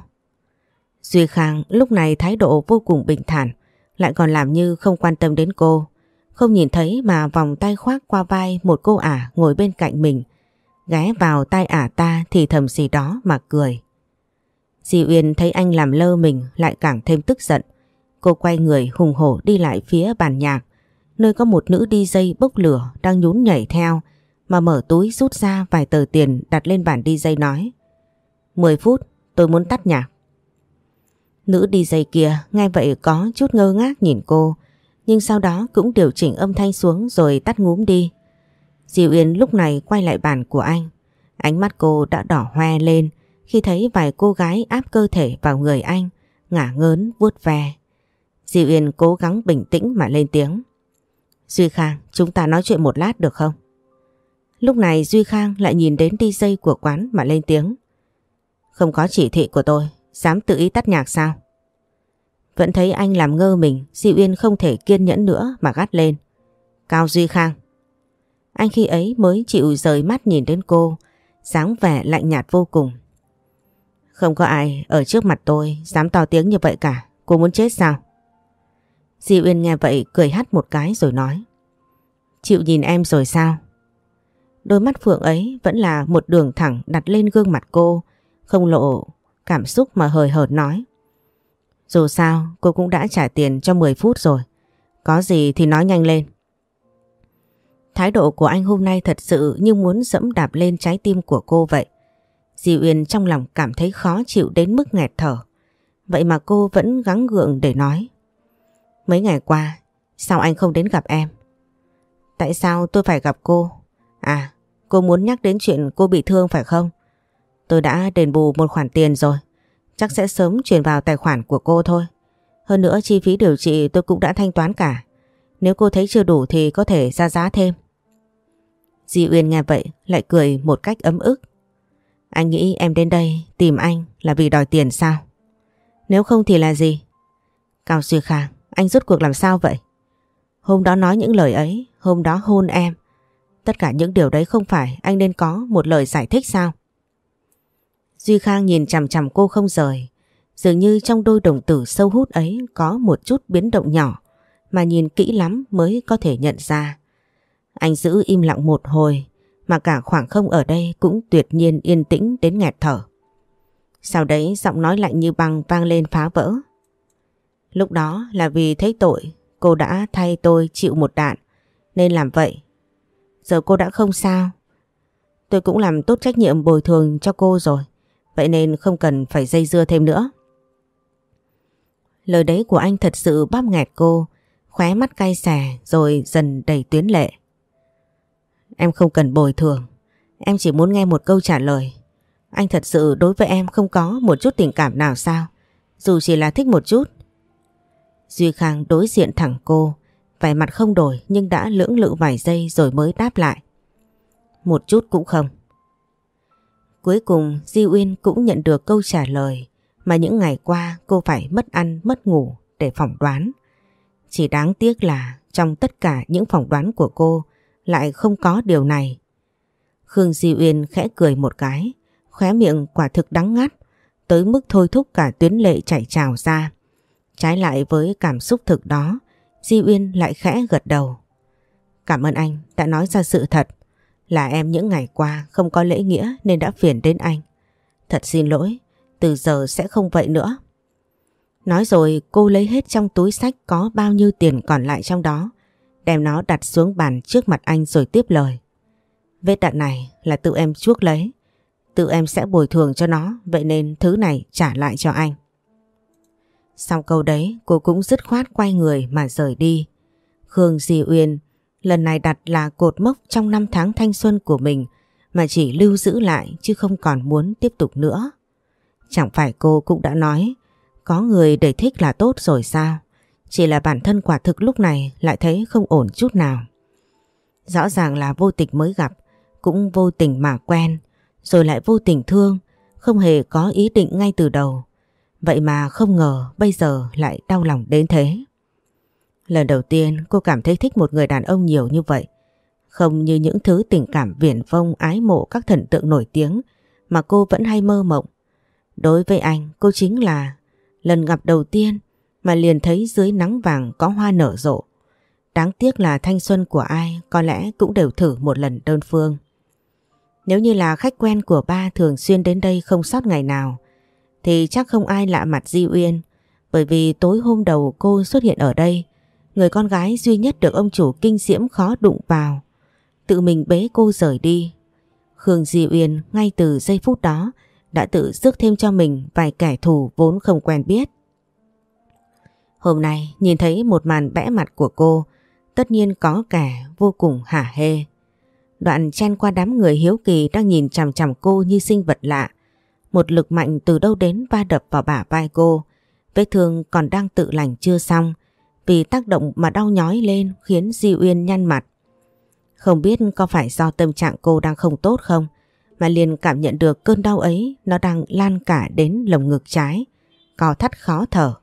S1: Duy Khang lúc này thái độ vô cùng bình thản, lại còn làm như không quan tâm đến cô. Không nhìn thấy mà vòng tay khoác qua vai một cô ả ngồi bên cạnh mình, ghé vào tai ả ta thì thầm gì đó mà cười. Di Uyên thấy anh làm lơ mình lại càng thêm tức giận. Cô quay người hùng hổ đi lại phía bàn nhạc, nơi có một nữ DJ bốc lửa đang nhún nhảy theo, mà mở túi rút ra vài tờ tiền đặt lên bàn DJ nói. 10 phút, tôi muốn tắt nhạc. Nữ DJ kia nghe vậy có chút ngơ ngác nhìn cô, nhưng sau đó cũng điều chỉnh âm thanh xuống rồi tắt ngúm đi. Diệu Yên lúc này quay lại bàn của anh. Ánh mắt cô đã đỏ hoe lên khi thấy vài cô gái áp cơ thể vào người anh, ngả ngớn vuốt ve. Diệu Yên cố gắng bình tĩnh mà lên tiếng. Duy Khang, chúng ta nói chuyện một lát được không? Lúc này Duy Khang lại nhìn đến DJ của quán mà lên tiếng. Không có chỉ thị của tôi, dám tự ý tắt nhạc sao? Vẫn thấy anh làm ngơ mình, Di Uyên không thể kiên nhẫn nữa mà gắt lên. Cao Duy Khang. Anh khi ấy mới chịu rời mắt nhìn đến cô, dáng vẻ lạnh nhạt vô cùng. Không có ai ở trước mặt tôi dám to tiếng như vậy cả, cô muốn chết sao? Di Uyên nghe vậy cười hắt một cái rồi nói. Chịu nhìn em rồi sao? Đôi mắt Phượng ấy vẫn là một đường thẳng đặt lên gương mặt cô, không lộ cảm xúc mà hời hợt nói. Dù sao cô cũng đã trả tiền cho 10 phút rồi, có gì thì nói nhanh lên. Thái độ của anh hôm nay thật sự như muốn dẫm đạp lên trái tim của cô vậy. Di Uyên trong lòng cảm thấy khó chịu đến mức nghẹt thở. Vậy mà cô vẫn gắng gượng để nói. Mấy ngày qua, sao anh không đến gặp em? Tại sao tôi phải gặp cô? À, cô muốn nhắc đến chuyện cô bị thương phải không? Tôi đã đền bù một khoản tiền rồi. Chắc sẽ sớm chuyển vào tài khoản của cô thôi. Hơn nữa chi phí điều trị tôi cũng đã thanh toán cả. Nếu cô thấy chưa đủ thì có thể ra giá thêm. Di Uyên nghe vậy lại cười một cách ấm ức. Anh nghĩ em đến đây tìm anh là vì đòi tiền sao? Nếu không thì là gì? Cao Duy Khang, anh rút cuộc làm sao vậy? Hôm đó nói những lời ấy, hôm đó hôn em. Tất cả những điều đấy không phải anh nên có một lời giải thích sao? Duy Khang nhìn chằm chằm cô không rời. Dường như trong đôi đồng tử sâu hút ấy có một chút biến động nhỏ, mà nhìn kỹ lắm mới có thể nhận ra. Anh giữ im lặng một hồi, mà cả khoảng không ở đây cũng tuyệt nhiên yên tĩnh đến nghẹt thở. Sau đấy giọng nói lạnh như băng vang lên phá vỡ. Lúc đó là vì thấy tội, cô đã thay tôi chịu một đạn, nên làm vậy. Giờ cô đã không sao. Tôi cũng làm tốt trách nhiệm bồi thường cho cô rồi. Vậy nên không cần phải dây dưa thêm nữa. Lời đấy của anh thật sự bóp nghẹt cô, khóe mắt cay xè rồi dần đầy tuyến lệ. Em không cần bồi thường, em chỉ muốn nghe một câu trả lời. Anh thật sự đối với em không có một chút tình cảm nào sao, dù chỉ là thích một chút. Duy Khang đối diện thẳng cô, vẻ mặt không đổi nhưng đã lưỡng lự vài giây rồi mới đáp lại. Một chút cũng không cuối cùng Di Uyên cũng nhận được câu trả lời mà những ngày qua cô phải mất ăn mất ngủ để phỏng đoán. Chỉ đáng tiếc là trong tất cả những phỏng đoán của cô lại không có điều này. Khương Di Uyên khẽ cười một cái, khóe miệng quả thực đắng ngắt, tới mức thôi thúc cả tuyến lệ chảy trào ra. Trái lại với cảm xúc thực đó, Di Uyên lại khẽ gật đầu. Cảm ơn anh đã nói ra sự thật. Là em những ngày qua không có lễ nghĩa nên đã phiền đến anh. Thật xin lỗi, từ giờ sẽ không vậy nữa. Nói rồi cô lấy hết trong túi sách có bao nhiêu tiền còn lại trong đó, đem nó đặt xuống bàn trước mặt anh rồi tiếp lời. Vết đạn này là tự em chuốc lấy, tự em sẽ bồi thường cho nó, vậy nên thứ này trả lại cho anh. Sau câu đấy cô cũng dứt khoát quay người mà rời đi. Khương Di Uyên lần này đặt là cột mốc trong năm tháng thanh xuân của mình mà chỉ lưu giữ lại chứ không còn muốn tiếp tục nữa. Chẳng phải cô cũng đã nói có người để thích là tốt rồi sao? Chỉ là bản thân quả thực lúc này lại thấy không ổn chút nào. Rõ ràng là vô tình mới gặp, cũng vô tình mà quen, rồi lại vô tình thương, không hề có ý định ngay từ đầu. Vậy mà không ngờ bây giờ lại đau lòng đến thế. Lần đầu tiên cô cảm thấy thích một người đàn ông nhiều như vậy. Không như những thứ tình cảm viển vông, ái mộ, các thần tượng nổi tiếng mà cô vẫn hay mơ mộng. Đối với anh, cô chính là lần gặp đầu tiên mà liền thấy dưới nắng vàng có hoa nở rộ. Đáng tiếc là thanh xuân của ai có lẽ cũng đều thử một lần đơn phương. Nếu như là khách quen của ba thường xuyên đến đây không sót ngày nào, thì chắc không ai lạ mặt Di Uyên, bởi vì tối hôm đầu cô xuất hiện ở đây người con gái duy nhất được ông chủ kinh diễm khó đụng vào. Tự mình bế cô rời đi. Khương Di Uyên ngay từ giây phút đó đã tự rước thêm cho mình vài kẻ thù vốn không quen biết. Hôm nay nhìn thấy một màn bẽ mặt của cô, tất nhiên có kẻ vô cùng hả hê. Đoạn chen qua đám người hiếu kỳ đang nhìn chằm chằm cô như sinh vật lạ. Một lực mạnh từ đâu đến va đập vào bả vai cô. Vết thương còn đang tự lành chưa xong. Vì tác động mà đau nhói lên khiến Di Uyên nhăn mặt. Không biết có phải do tâm trạng cô đang không tốt không? Mà liền cảm nhận được cơn đau ấy nó đang lan cả đến lồng ngực trái. Co thắt khó thở.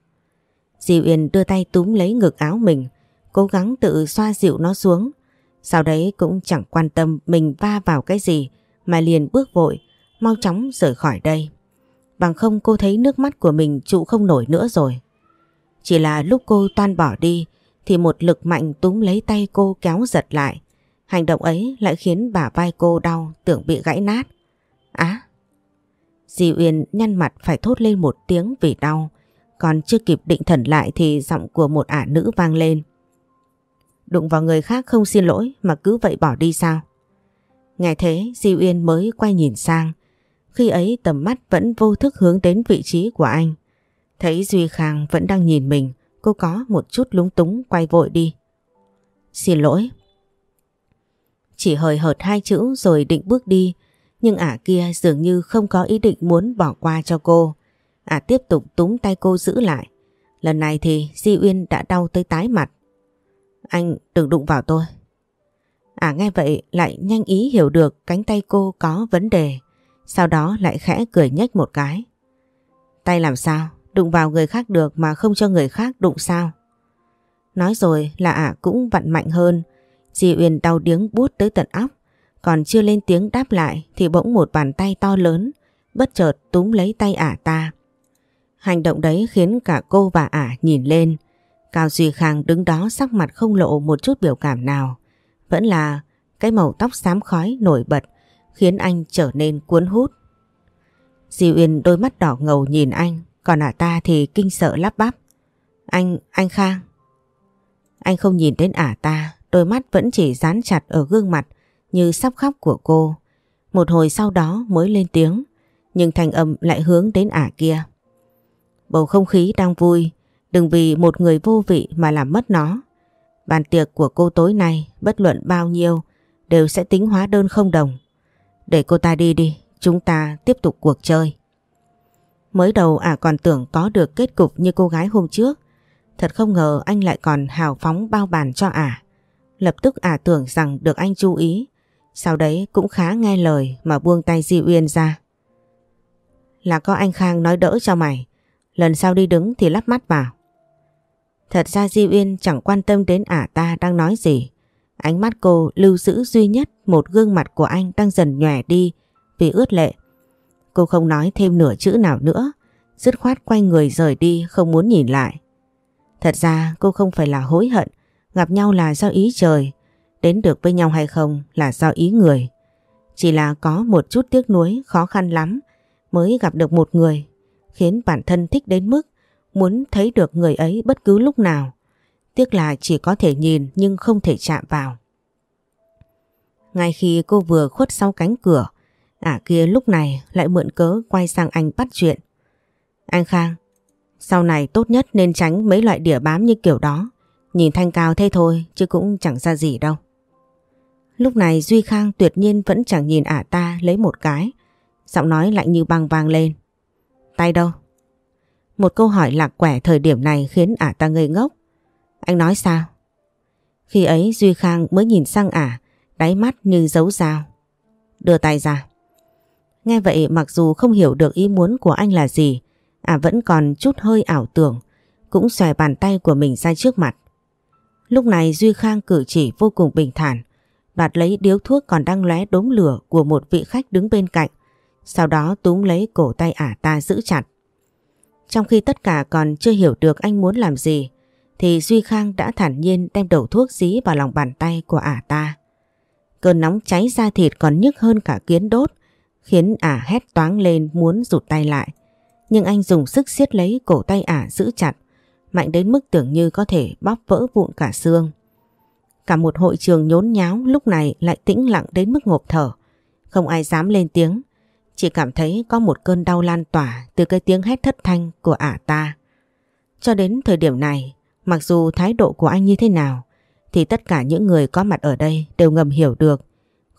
S1: Di Uyên đưa tay túm lấy ngực áo mình, cố gắng tự xoa dịu nó xuống. Sau đấy cũng chẳng quan tâm mình va vào cái gì mà liền bước vội, mau chóng rời khỏi đây. Bằng không cô thấy nước mắt của mình trụ không nổi nữa rồi. Chỉ là lúc cô toan bỏ đi, thì một lực mạnh túm lấy tay cô kéo giật lại. Hành động ấy lại khiến bả vai cô đau, tưởng bị gãy nát. Á! Di Uyên nhăn mặt phải thốt lên một tiếng vì đau. Còn chưa kịp định thần lại thì giọng của một ả nữ vang lên. Đụng vào người khác không xin lỗi mà cứ vậy bỏ đi sao? Nghe thế Di Uyên mới quay nhìn sang. Khi ấy tầm mắt vẫn vô thức hướng đến vị trí của anh. Thấy Duy Khang vẫn đang nhìn mình, cô có một chút lúng túng quay vội đi. Xin lỗi. Chỉ hời hợt hai chữ rồi định bước đi, nhưng ả kia dường như không có ý định muốn bỏ qua cho cô. Ả tiếp tục túm tay cô giữ lại. Lần này thì Di Uyên đã đau tới tái mặt. Anh đừng đụng vào tôi. Ả nghe vậy lại nhanh ý hiểu được cánh tay cô có vấn đề. Sau đó lại khẽ cười nhếch một cái. Tay làm sao? Đụng vào người khác được mà không cho người khác đụng sao? Nói rồi là ả cũng vặn mạnh hơn. Di Uyên đau điếng bút tới tận óc. Còn chưa lên tiếng đáp lại thì bỗng một bàn tay to lớn, bất chợt túm lấy tay ả ta. Hành động đấy khiến cả cô và ả nhìn lên. Cao Duy Khang đứng đó sắc mặt không lộ một chút biểu cảm nào. Vẫn là cái màu tóc xám khói nổi bật, khiến anh trở nên cuốn hút. Di Uyên đôi mắt đỏ ngầu nhìn anh còn ả ta thì kinh sợ lắp bắp. Anh, anh Khang. Anh không nhìn đến ả ta, đôi mắt vẫn chỉ dán chặt ở gương mặt như sắp khóc của cô. Một hồi sau đó mới lên tiếng, nhưng thanh âm lại hướng đến ả kia. Bầu không khí đang vui, đừng vì một người vô vị mà làm mất nó. Bàn tiệc của cô tối nay, bất luận bao nhiêu, đều sẽ tính hóa đơn không đồng. Để cô ta đi đi, chúng ta tiếp tục cuộc chơi. Mới đầu ả còn tưởng có được kết cục như cô gái hôm trước. Thật không ngờ anh lại còn hào phóng bao bàn cho ả. Lập tức ả tưởng rằng được anh chú ý. Sau đấy cũng khá nghe lời mà buông tay Di Uyên ra. Là có anh Khang nói đỡ cho mày. Lần sau đi đứng thì lắp mắt vào. Thật ra Di Uyên chẳng quan tâm đến ả ta đang nói gì. Ánh mắt cô lưu giữ duy nhất một gương mặt của anh đang dần nhòe đi vì ướt lệ. Cô không nói thêm nửa chữ nào nữa, dứt khoát quay người rời đi không muốn nhìn lại. Thật ra cô không phải là hối hận, gặp nhau là do ý trời, đến được với nhau hay không là do ý người. Chỉ là có một chút tiếc nuối khó khăn lắm mới gặp được một người, khiến bản thân thích đến mức muốn thấy được người ấy bất cứ lúc nào. Tiếc là chỉ có thể nhìn nhưng không thể chạm vào. Ngay khi cô vừa khuất sau cánh cửa, ả kia lúc này lại mượn cớ quay sang anh bắt chuyện. Anh Khang, sau này tốt nhất nên tránh mấy loại đỉa bám như kiểu đó. Nhìn thanh cao thế thôi chứ cũng chẳng ra gì đâu. Lúc này Duy Khang tuyệt nhiên vẫn chẳng nhìn ả ta lấy một cái. Giọng nói lạnh như băng vang lên. Tay đâu? Một câu hỏi lạc quẻ thời điểm này khiến ả ta ngây ngốc. Anh nói sao? Khi ấy Duy Khang mới nhìn sang ả, đáy mắt như dấu dao. Đưa tay ra. Nghe vậy mặc dù không hiểu được ý muốn của anh là gì, à vẫn còn chút hơi ảo tưởng, cũng xòe bàn tay của mình ra trước mặt. Lúc này Duy Khang cử chỉ vô cùng bình thản, đoạt lấy điếu thuốc còn đang lóe đốm lửa của một vị khách đứng bên cạnh, sau đó túm lấy cổ tay ả ta giữ chặt. Trong khi tất cả còn chưa hiểu được anh muốn làm gì, thì Duy Khang đã thản nhiên đem đầu thuốc dí vào lòng bàn tay của ả ta. Cơn nóng cháy da thịt còn nhức hơn cả kiến đốt, khiến ả hét toáng lên muốn rụt tay lại. Nhưng anh dùng sức siết lấy cổ tay ả giữ chặt, mạnh đến mức tưởng như có thể bóp vỡ vụn cả xương. Cả một hội trường nhốn nháo lúc này lại tĩnh lặng đến mức ngộp thở. Không ai dám lên tiếng, chỉ cảm thấy có một cơn đau lan tỏa từ cái tiếng hét thất thanh của ả ta. Cho đến thời điểm này, mặc dù thái độ của anh như thế nào, thì tất cả những người có mặt ở đây đều ngầm hiểu được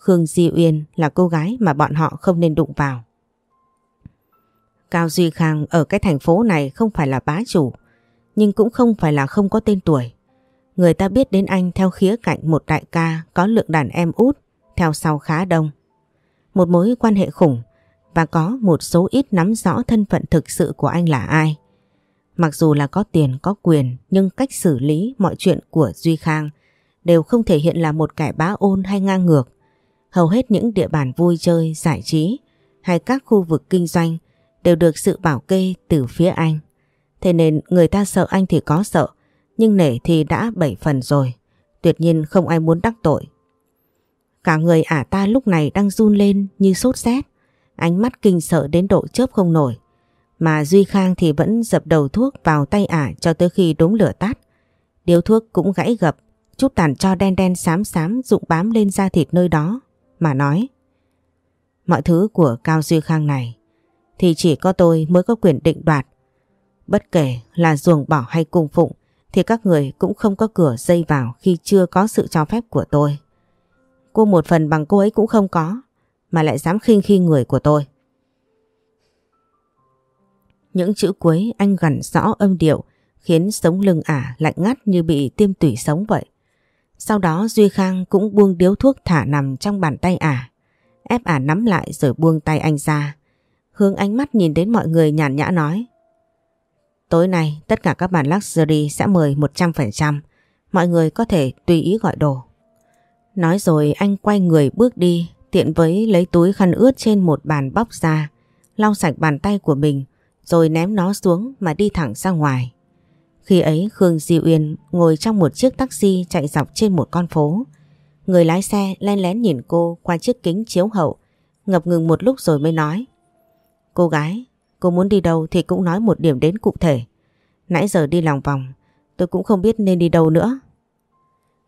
S1: Khương Di Uyên là cô gái mà bọn họ không nên đụng vào. Cao Duy Khang ở cái thành phố này không phải là bá chủ, nhưng cũng không phải là không có tên tuổi. Người ta biết đến anh theo khía cạnh một đại ca có lượng đàn em út, theo sau khá đông. Một mối quan hệ khủng và có một số ít nắm rõ thân phận thực sự của anh là ai. Mặc dù là có tiền có quyền nhưng cách xử lý mọi chuyện của Duy Khang đều không thể hiện là một kẻ bá ôn hay ngang ngược. Hầu hết những địa bàn vui chơi, giải trí hay các khu vực kinh doanh đều được sự bảo kê từ phía anh. Thế nên người ta sợ anh thì có sợ, nhưng nể thì đã bảy phần rồi. Tuyệt nhiên không ai muốn đắc tội. Cả người ả ta lúc này đang run lên như sốt rét. Ánh mắt kinh sợ đến độ chớp không nổi. Mà Duy Khang thì vẫn dập đầu thuốc vào tay ả cho tới khi đống lửa tắt. Điếu thuốc cũng gãy gập, chút tàn cho đen đen xám xám rụng bám lên da thịt nơi đó. Mà nói, mọi thứ của Cao Duy Khang này thì chỉ có tôi mới có quyền định đoạt. Bất kể là ruồng bỏ hay cung phụng thì các người cũng không có cửa dây vào khi chưa có sự cho phép của tôi. Cô một phần bằng cô ấy cũng không có mà lại dám khinh khi người của tôi. Những chữ cuối anh gằn rõ âm điệu khiến sống lưng ả lạnh ngắt như bị tiêm tủy sống vậy. Sau đó Duy Khang cũng buông điếu thuốc thả nằm trong bàn tay ả, ép ả nắm lại rồi buông tay anh ra. Hướng ánh mắt nhìn đến mọi người nhàn nhã nói. Tối nay tất cả các bàn luxury sẽ mời 100%, mọi người có thể tùy ý gọi đồ. Nói rồi anh quay người bước đi, tiện với lấy túi khăn ướt trên một bàn bóc ra, lau sạch bàn tay của mình rồi ném nó xuống mà đi thẳng ra ngoài. Khi ấy Khương Di Uyên ngồi trong một chiếc taxi chạy dọc trên một con phố. Người lái xe len lén nhìn cô qua chiếc kính chiếu hậu, ngập ngừng một lúc rồi mới nói. Cô gái, cô muốn đi đâu thì cũng nói một điểm đến cụ thể. Nãy giờ đi lòng vòng, tôi cũng không biết nên đi đâu nữa.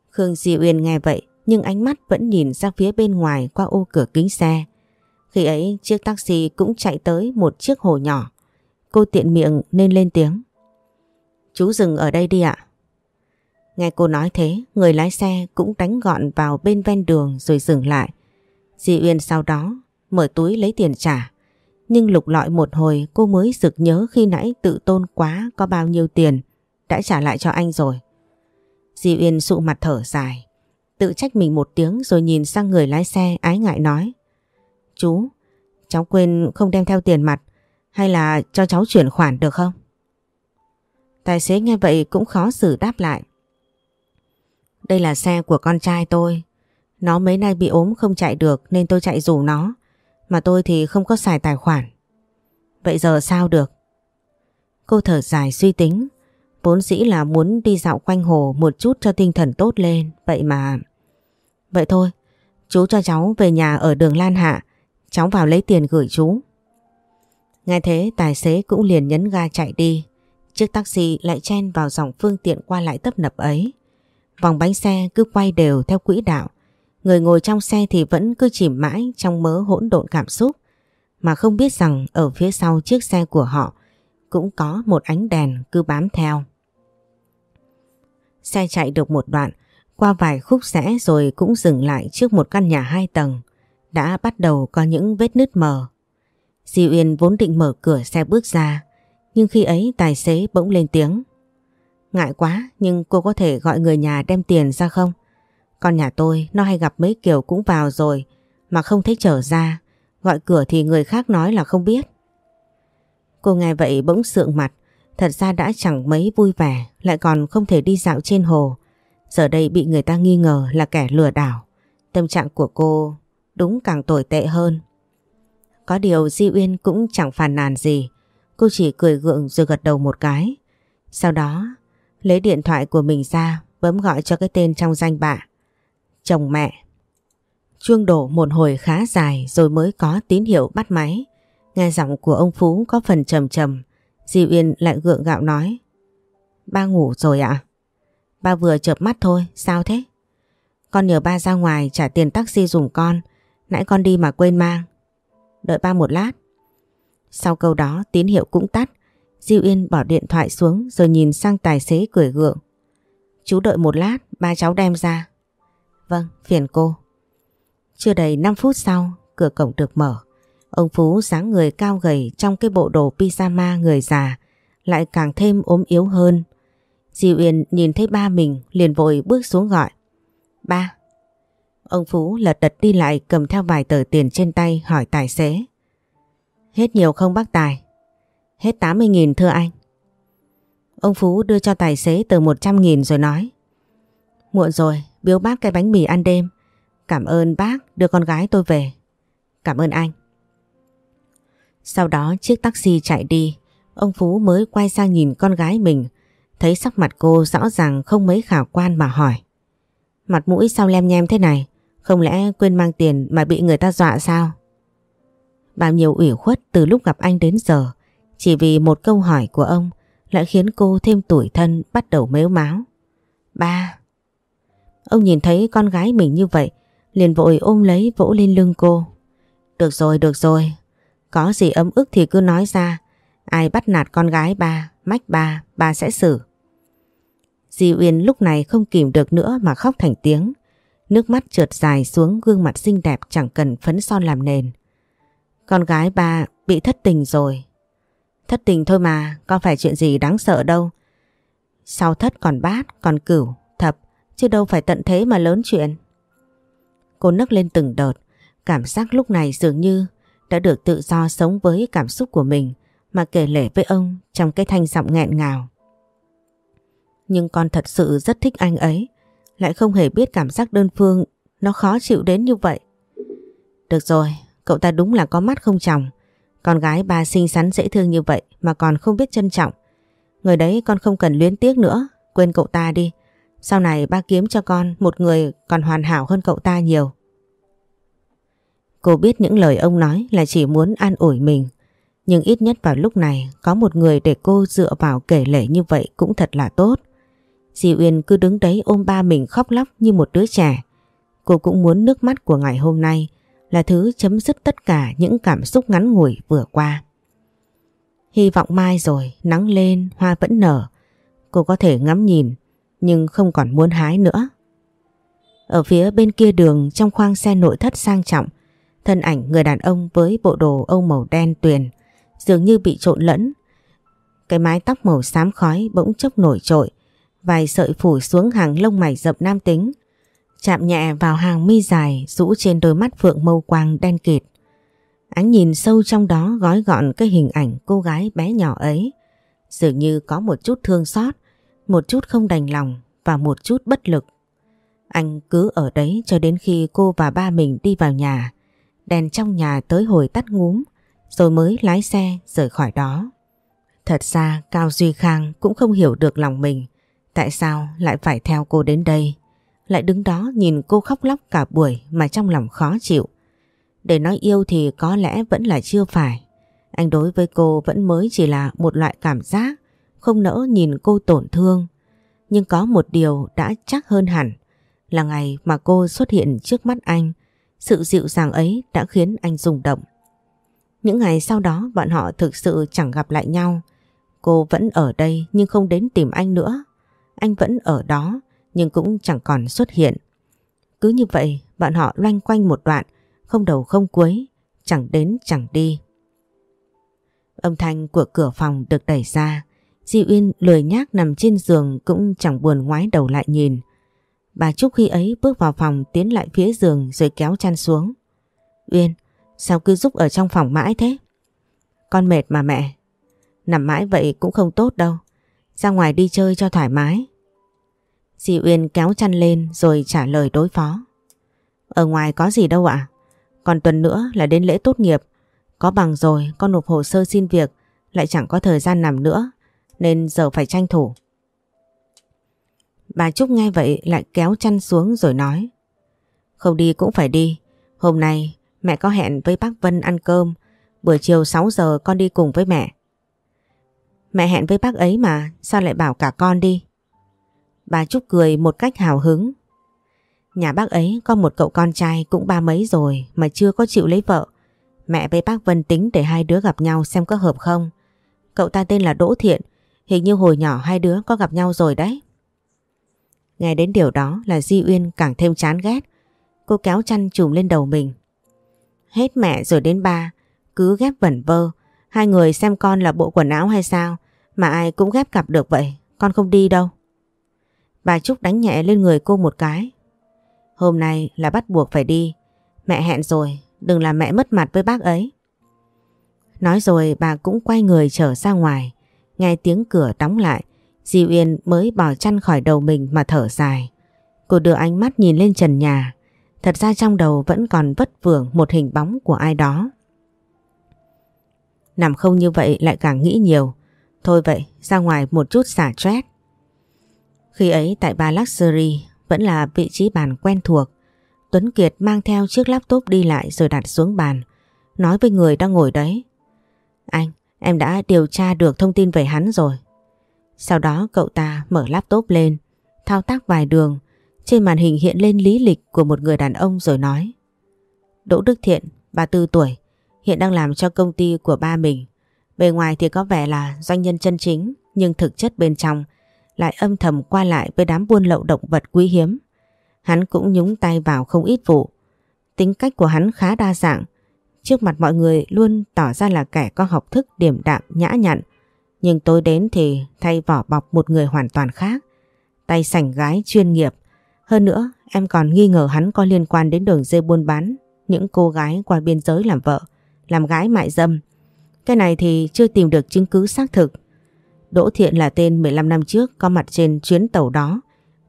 S1: Khương Di Uyên nghe vậy nhưng ánh mắt vẫn nhìn ra phía bên ngoài qua ô cửa kính xe. Khi ấy chiếc taxi cũng chạy tới một chiếc hồ nhỏ. Cô tiện miệng nên lên tiếng. Chú dừng ở đây đi ạ. Nghe cô nói thế, người lái xe cũng đánh gọn vào bên ven đường rồi dừng lại. Di Uyên sau đó mở túi lấy tiền trả. Nhưng lục lọi một hồi cô mới sực nhớ khi nãy tự tôn quá có bao nhiêu tiền đã trả lại cho anh rồi. Di Uyên sụ mặt thở dài, tự trách mình một tiếng rồi nhìn sang người lái xe ái ngại nói. Chú, cháu quên không đem theo tiền mặt Hay là cho cháu chuyển khoản được không? Tài xế nghe vậy cũng khó xử đáp lại. Đây là xe của con trai tôi. Nó mấy nay bị ốm không chạy được nên tôi chạy rủ nó. Mà tôi thì không có xài tài khoản. Vậy giờ sao được? Cô thở dài suy tính. Vốn dĩ là muốn đi dạo quanh hồ một chút cho tinh thần tốt lên. Vậy mà... Vậy thôi, chú cho cháu về nhà ở đường Lan Hạ. Cháu vào lấy tiền gửi chú. Nghe thế tài xế cũng liền nhấn ga chạy đi. Chiếc taxi lại chen vào dòng phương tiện qua lại tấp nập ấy. Vòng bánh xe cứ quay đều theo quỹ đạo. Người ngồi trong xe thì vẫn cứ chìm mãi trong mớ hỗn độn cảm xúc. Mà không biết rằng ở phía sau chiếc xe của họ cũng có một ánh đèn cứ bám theo. Xe chạy được một đoạn, qua vài khúc rẽ rồi cũng dừng lại trước một căn nhà hai tầng. Đã bắt đầu có những vết nứt mờ. Di Uyên vốn định mở cửa xe bước ra, nhưng khi ấy tài xế bỗng lên tiếng. Ngại quá, nhưng cô có thể gọi người nhà đem tiền ra không? Con nhà tôi, nó hay gặp mấy kiểu cũng vào rồi, mà không thấy trở ra. Gọi cửa thì người khác nói là không biết. Cô nghe vậy bỗng sượng mặt. Thật ra đã chẳng mấy vui vẻ, lại còn không thể đi dạo trên hồ. Giờ đây bị người ta nghi ngờ là kẻ lừa đảo. Tâm trạng của cô đúng càng tồi tệ hơn. Có điều Di Uyên cũng chẳng phàn nàn gì. Cô chỉ cười gượng rồi gật đầu một cái. Sau đó lấy điện thoại của mình ra bấm gọi cho cái tên trong danh bạ. Chồng mẹ. Chuông đổ một hồi khá dài rồi mới có tín hiệu bắt máy. Nghe giọng của ông Phú có phần trầm trầm. Di Uyên lại gượng gạo nói. Ba ngủ rồi ạ? Ba vừa chợp mắt thôi, sao thế? Con nhờ ba ra ngoài trả tiền taxi dùng con. Nãy con đi mà quên mang. Đợi ba một lát. Sau câu đó tín hiệu cũng tắt. Diêu Yên bỏ điện thoại xuống rồi nhìn sang tài xế cười gượng. Chú đợi một lát, ba cháu đem ra. Vâng, phiền cô. Chưa đầy 5 phút sau, cửa cổng được mở. Ông Phú dáng người cao gầy trong cái bộ đồ pyjama người già, lại càng thêm ốm yếu hơn. Diêu Yên nhìn thấy ba mình liền vội bước xuống gọi. Ba. Ông Phú lật đật đi lại cầm theo vài tờ tiền trên tay hỏi tài xế. Hết nhiều không bác Tài? Hết 80.000 thưa anh. Ông Phú đưa cho tài xế tờ 100.000 rồi nói. Muộn rồi, biếu bác cái bánh mì ăn đêm. Cảm ơn bác đưa con gái tôi về. Cảm ơn anh. Sau đó chiếc taxi chạy đi, ông Phú mới quay sang nhìn con gái mình, thấy sắc mặt cô rõ ràng không mấy khả quan mà hỏi. Mặt mũi sao lem nhem thế này, không lẽ quên mang tiền mà bị người ta dọa sao? Bao nhiêu ủy khuất từ lúc gặp anh đến giờ, chỉ vì một câu hỏi của ông lại khiến cô thêm tủi thân bắt đầu mếu máo Ba! Ông nhìn thấy con gái mình như vậy, liền vội ôm lấy vỗ lên lưng cô. Được rồi, được rồi, có gì ấm ức thì cứ nói ra. Ai bắt nạt con gái ba, mách ba, ba sẽ xử. Di Uyên lúc này không kìm được nữa mà khóc thành tiếng. Nước mắt trượt dài xuống gương mặt xinh đẹp chẳng cần phấn son làm nền. Con gái ba bị thất tình rồi. Thất tình thôi mà, có phải chuyện gì đáng sợ đâu. Sau thất còn bát, còn cửu, thập, chứ đâu phải tận thế mà lớn chuyện. Cô nấc lên từng đợt, cảm giác lúc này dường như đã được tự do sống với cảm xúc của mình mà kể lể với ông trong cái thanh giọng nghẹn ngào. Nhưng con thật sự rất thích anh ấy, lại không hề biết cảm giác đơn phương nó khó chịu đến như vậy. Được rồi, cậu ta đúng là có mắt không chồng. Con gái ba xinh xắn dễ thương như vậy mà còn không biết trân trọng. Người đấy con không cần luyến tiếc nữa, quên cậu ta đi. Sau này ba kiếm cho con một người còn hoàn hảo hơn cậu ta nhiều. Cô biết những lời ông nói là chỉ muốn an ủi mình. Nhưng ít nhất vào lúc này có một người để cô dựa vào kể lể như vậy cũng thật là tốt. Di Uyên cứ đứng đấy ôm ba mình khóc lóc như một đứa trẻ. Cô cũng muốn nước mắt của ngày hôm nay là thứ chấm dứt tất cả những cảm xúc ngắn ngủi vừa qua. Hy vọng mai rồi, nắng lên, hoa vẫn nở. Cô có thể ngắm nhìn, nhưng không còn muốn hái nữa. Ở phía bên kia đường trong khoang xe nội thất sang trọng, thân ảnh người đàn ông với bộ đồ âu màu đen tuyền dường như bị trộn lẫn. Cái mái tóc màu xám khói bỗng chốc nổi trội, vài sợi phủ xuống hàng lông mày rậm nam tính, chạm nhẹ vào hàng mi dài rũ trên đôi mắt phượng mâu quang đen kịt. Ánh nhìn sâu trong đó gói gọn cái hình ảnh cô gái bé nhỏ ấy. Dường như có một chút thương xót, một chút không đành lòng và một chút bất lực. Anh cứ ở đấy cho đến khi cô và ba mình đi vào nhà. Đèn trong nhà tới hồi tắt ngúm rồi mới lái xe rời khỏi đó. Thật ra Cao Duy Khang cũng không hiểu được lòng mình. Tại sao lại phải theo cô đến đây? Lại đứng đó nhìn cô khóc lóc cả buổi mà trong lòng khó chịu. Để nói yêu thì có lẽ vẫn là chưa phải. Anh đối với cô vẫn mới chỉ là một loại cảm giác, không nỡ nhìn cô tổn thương. Nhưng có một điều đã chắc hơn hẳn là ngày mà cô xuất hiện trước mắt anh, sự dịu dàng ấy đã khiến anh rung động. Những ngày sau đó bọn họ thực sự chẳng gặp lại nhau. Cô vẫn ở đây nhưng không đến tìm anh nữa. Anh vẫn ở đó nhưng cũng chẳng còn xuất hiện. Cứ như vậy bọn họ loanh quanh một đoạn, không đầu không cuối, chẳng đến chẳng đi. Âm thanh của cửa phòng được đẩy ra. Di Uyên lười nhác nằm trên giường cũng chẳng buồn ngoái đầu lại nhìn. Bà Trúc khi ấy bước vào phòng tiến lại phía giường rồi kéo chăn xuống. Uyên, sao cứ giúp ở trong phòng mãi thế? Con mệt mà mẹ. Nằm mãi vậy cũng không tốt đâu. Ra ngoài đi chơi cho thoải mái. Di Uyên kéo chăn lên rồi trả lời đối phó. Ở ngoài có gì đâu ạ? Còn tuần nữa là đến lễ tốt nghiệp. Có bằng rồi, con nộp hồ sơ xin việc lại chẳng có thời gian nằm nữa, nên giờ phải tranh thủ. Bà Trúc nghe vậy lại kéo chăn xuống rồi nói Không đi cũng phải đi Hôm nay mẹ có hẹn với bác Vân ăn cơm Buổi chiều 6 giờ con đi cùng với mẹ Mẹ hẹn với bác ấy mà, Sao lại bảo cả con đi Bà Trúc cười một cách hào hứng Nhà bác ấy có một cậu con trai cũng ba mấy rồi Mà chưa có chịu lấy vợ Mẹ với bác Vân tính để hai đứa gặp nhau xem có hợp không Cậu ta tên là Đỗ Thiện Hình như hồi nhỏ hai đứa có gặp nhau rồi đấy Nghe đến điều đó là Di Uyên càng thêm chán ghét. Cô kéo chăn trùm lên đầu mình. Hết mẹ rồi đến ba, cứ ghép vẩn vơ. Hai người xem con là bộ quần áo hay sao, mà ai cũng ghép cặp được vậy, con không đi đâu. Bà Trúc đánh nhẹ lên người cô một cái. Hôm nay là bắt buộc phải đi, mẹ hẹn rồi, đừng làm mẹ mất mặt với bác ấy. Nói rồi bà cũng quay người trở ra ngoài, nghe tiếng cửa đóng lại, Di Uyên mới bỏ chăn khỏi đầu mình mà thở dài. Cô đưa ánh mắt nhìn lên trần nhà. Thật ra trong đầu vẫn còn vất vưởng một hình bóng của ai đó. Nằm không như vậy lại càng nghĩ nhiều. Thôi vậy, ra ngoài một chút xả stress. Khi ấy tại ba Luxury vẫn là vị trí bàn quen thuộc. Tuấn Kiệt mang theo chiếc laptop đi lại rồi đặt xuống bàn. Nói với người đang ngồi đấy. Anh, em đã điều tra được thông tin về hắn rồi. Sau đó cậu ta mở laptop lên, thao tác vài đường, trên màn hình hiện lên lý lịch của một người đàn ông rồi nói. Đỗ Đức Thiện, 34 tuổi, hiện đang làm cho công ty của ba mình. Bề ngoài thì có vẻ là doanh nhân chân chính, nhưng thực chất bên trong lại âm thầm qua lại với đám buôn lậu động vật quý hiếm. Hắn cũng nhúng tay vào không ít vụ. Tính cách của hắn khá đa dạng. Trước mặt mọi người luôn tỏ ra là kẻ có học thức điểm đạm, nhã nhặn, nhưng tối đến thì thay vỏ bọc một người hoàn toàn khác. Tay sảnh gái chuyên nghiệp. Hơn nữa em còn nghi ngờ hắn có liên quan đến đường dây buôn bán những cô gái qua biên giới làm vợ, làm gái mại dâm. Cái này thì chưa tìm được chứng cứ xác thực. Đỗ Thiện là tên 15 năm trước có mặt trên chuyến tàu đó,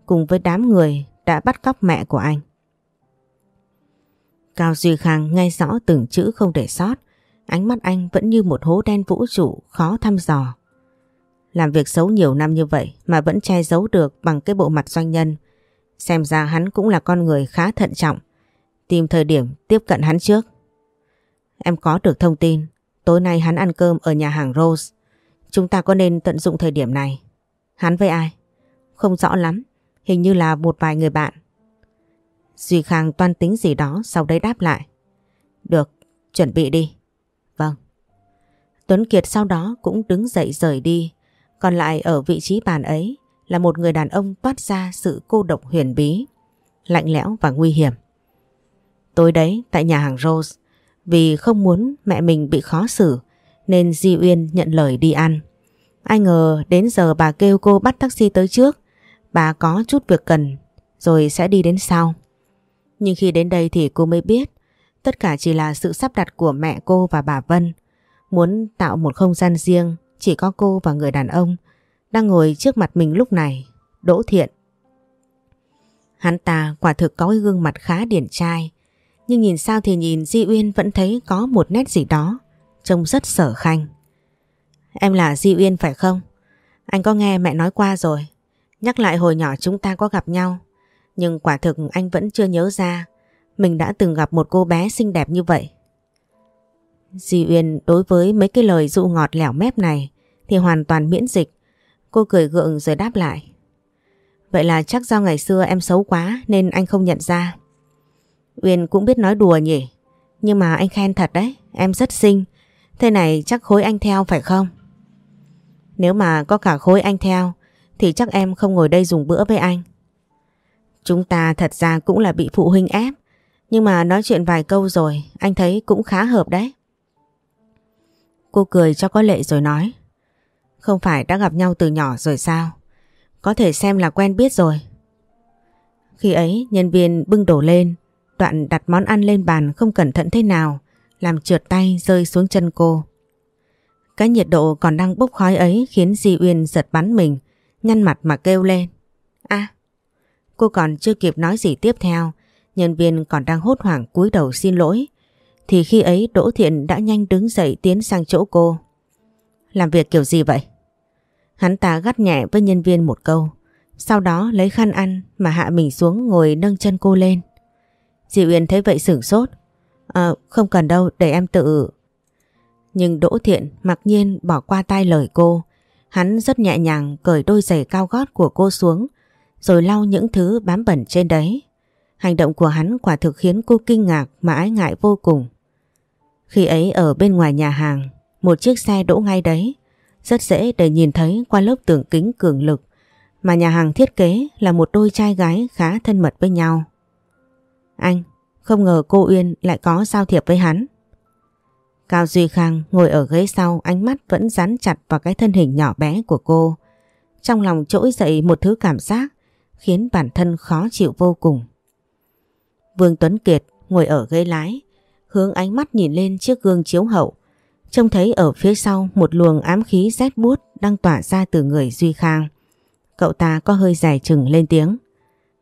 S1: cùng với đám người đã bắt cóc mẹ của anh. Cao Duy Khang nghe rõ từng chữ không để sót. Ánh mắt anh vẫn như một hố đen vũ trụ khó thăm dò. Làm việc xấu nhiều năm như vậy mà vẫn che giấu được bằng cái bộ mặt doanh nhân. Xem ra hắn cũng là con người khá thận trọng. Tìm thời điểm tiếp cận hắn trước. Em có được thông tin. Tối nay hắn ăn cơm ở nhà hàng Rose. Chúng ta có nên tận dụng thời điểm này. Hắn với ai? Không rõ lắm. Hình như là một vài người bạn. Duy Khang toan tính gì đó sau đấy đáp lại. Được, chuẩn bị đi. Vâng. Tuấn Kiệt sau đó cũng đứng dậy rời đi. Còn lại ở vị trí bàn ấy là một người đàn ông toát ra sự cô độc huyền bí, lạnh lẽo và nguy hiểm. Tối đấy tại nhà hàng Rose, vì không muốn mẹ mình bị khó xử nên Di Uyên nhận lời đi ăn. Ai ngờ đến giờ bà kêu cô bắt taxi tới trước, bà có chút việc cần rồi sẽ đi đến sau. Nhưng khi đến đây thì cô mới biết Tất cả chỉ là sự sắp đặt của mẹ cô và bà Vân. Muốn tạo một không gian riêng chỉ có cô và người đàn ông đang ngồi trước mặt mình lúc này, Đỗ Thiện. Hắn ta quả thực có gương mặt khá điển trai, nhưng nhìn sao thì nhìn Di Uyên vẫn thấy có một nét gì đó, trông rất sở khanh. Em là Di Uyên phải không? Anh có nghe mẹ nói qua rồi, nhắc lại hồi nhỏ chúng ta có gặp nhau, nhưng quả thực anh vẫn chưa nhớ ra mình đã từng gặp một cô bé xinh đẹp như vậy. Di Uyên đối với mấy cái lời dụ ngọt lẻo mép này thì hoàn toàn miễn dịch. Cô cười gượng rồi đáp lại. Vậy là chắc do ngày xưa em xấu quá nên anh không nhận ra. Uyên cũng biết nói đùa nhỉ. Nhưng mà anh khen thật đấy, em rất xinh. Thế này chắc khối anh theo phải không? Nếu mà có cả khối anh theo thì chắc em không ngồi đây dùng bữa với anh. Chúng ta thật ra cũng là bị phụ huynh ép. Nhưng mà nói chuyện vài câu rồi anh thấy cũng khá hợp đấy. Cô cười cho có lệ rồi nói. Không phải đã gặp nhau từ nhỏ rồi sao? Có thể xem là quen biết rồi. Khi ấy nhân viên bưng đổ lên, đoạn đặt món ăn lên bàn không cẩn thận thế nào, làm trượt tay rơi xuống chân cô. Cái nhiệt độ còn đang bốc khói ấy khiến Di Uyên giật bắn mình, nhăn mặt mà kêu lên. À, cô còn chưa kịp nói gì tiếp theo, nhân viên còn đang hốt hoảng cúi đầu xin lỗi. Thì khi ấy Đỗ Thiện đã nhanh đứng dậy tiến sang chỗ cô. Làm việc kiểu gì vậy? Hắn ta gắt nhẹ với nhân viên một câu. Sau đó lấy khăn ăn mà hạ mình xuống ngồi nâng chân cô lên. Di Uyên thấy vậy sửng sốt. À, không cần đâu để em tự... Nhưng Đỗ Thiện mặc nhiên bỏ qua tai lời cô. Hắn rất nhẹ nhàng cởi đôi giày cao gót của cô xuống rồi lau những thứ bám bẩn trên đấy. Hành động của hắn quả thực khiến cô kinh ngạc mà ái ngại vô cùng. Khi ấy ở bên ngoài nhà hàng, một chiếc xe đỗ ngay đấy. Rất dễ để nhìn thấy qua lớp tường kính cường lực mà nhà hàng thiết kế là một đôi trai gái khá thân mật với nhau. Anh, không ngờ cô Uyên lại có giao thiệp với hắn. Cao Duy Khang ngồi ở ghế sau ánh mắt vẫn dán chặt vào cái thân hình nhỏ bé của cô. Trong lòng trỗi dậy một thứ cảm giác khiến bản thân khó chịu vô cùng. Vương Tuấn Kiệt ngồi ở ghế lái, hướng ánh mắt nhìn lên chiếc gương chiếu hậu. Trông thấy ở phía sau một luồng ám khí rét buốt đang tỏa ra từ người Duy Khang. Cậu ta có hơi dài chừng lên tiếng.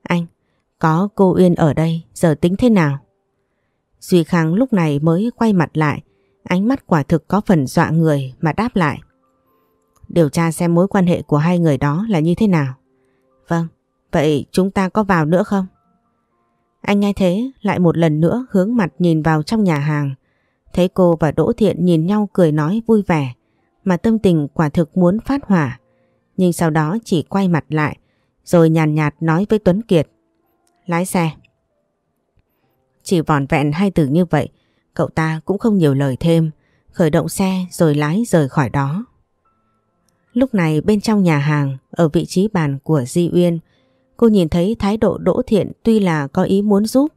S1: Anh, có cô Uyên ở đây, giờ tính thế nào? Duy Khang lúc này mới quay mặt lại, ánh mắt quả thực có phần dọa người mà đáp lại. Điều tra xem mối quan hệ của hai người đó là như thế nào. Vâng, vậy chúng ta có vào nữa không? Anh nghe thế lại một lần nữa hướng mặt nhìn vào trong nhà hàng. Thấy cô và Đỗ Thiện nhìn nhau cười nói vui vẻ mà tâm tình quả thực muốn phát hỏa. Nhưng sau đó chỉ quay mặt lại rồi nhàn nhạt nói với Tuấn Kiệt. Lái xe. Chỉ vòn vẹn hai từ như vậy cậu ta cũng không nhiều lời thêm khởi động xe rồi lái rời khỏi đó. Lúc này bên trong nhà hàng ở vị trí bàn của Di Uyên Cô nhìn thấy thái độ đỗ thiện tuy là có ý muốn giúp,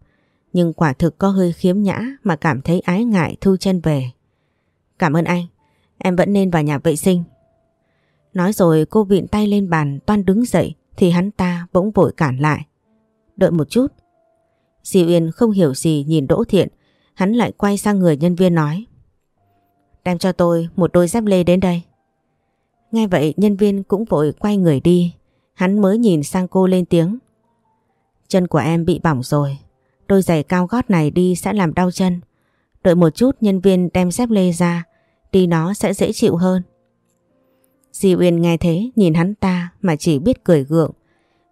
S1: nhưng quả thực có hơi khiếm nhã mà cảm thấy ái ngại thu chân về. Cảm ơn anh, em vẫn nên vào nhà vệ sinh. Nói rồi cô vịn tay lên bàn toan đứng dậy thì hắn ta bỗng vội cản lại. Đợi một chút. Di Uyên không hiểu gì nhìn Đỗ Thiện, hắn lại quay sang người nhân viên nói. Đem cho tôi một đôi dép lê đến đây. Nghe vậy nhân viên cũng vội quay người đi Hắn mới nhìn sang cô lên tiếng. Chân của em bị bỏng rồi. Đôi giày cao gót này đi sẽ làm đau chân. Đợi một chút nhân viên đem dép lê ra. Đi nó sẽ dễ chịu hơn. Di Uyên nghe thế nhìn hắn ta mà chỉ biết cười gượng.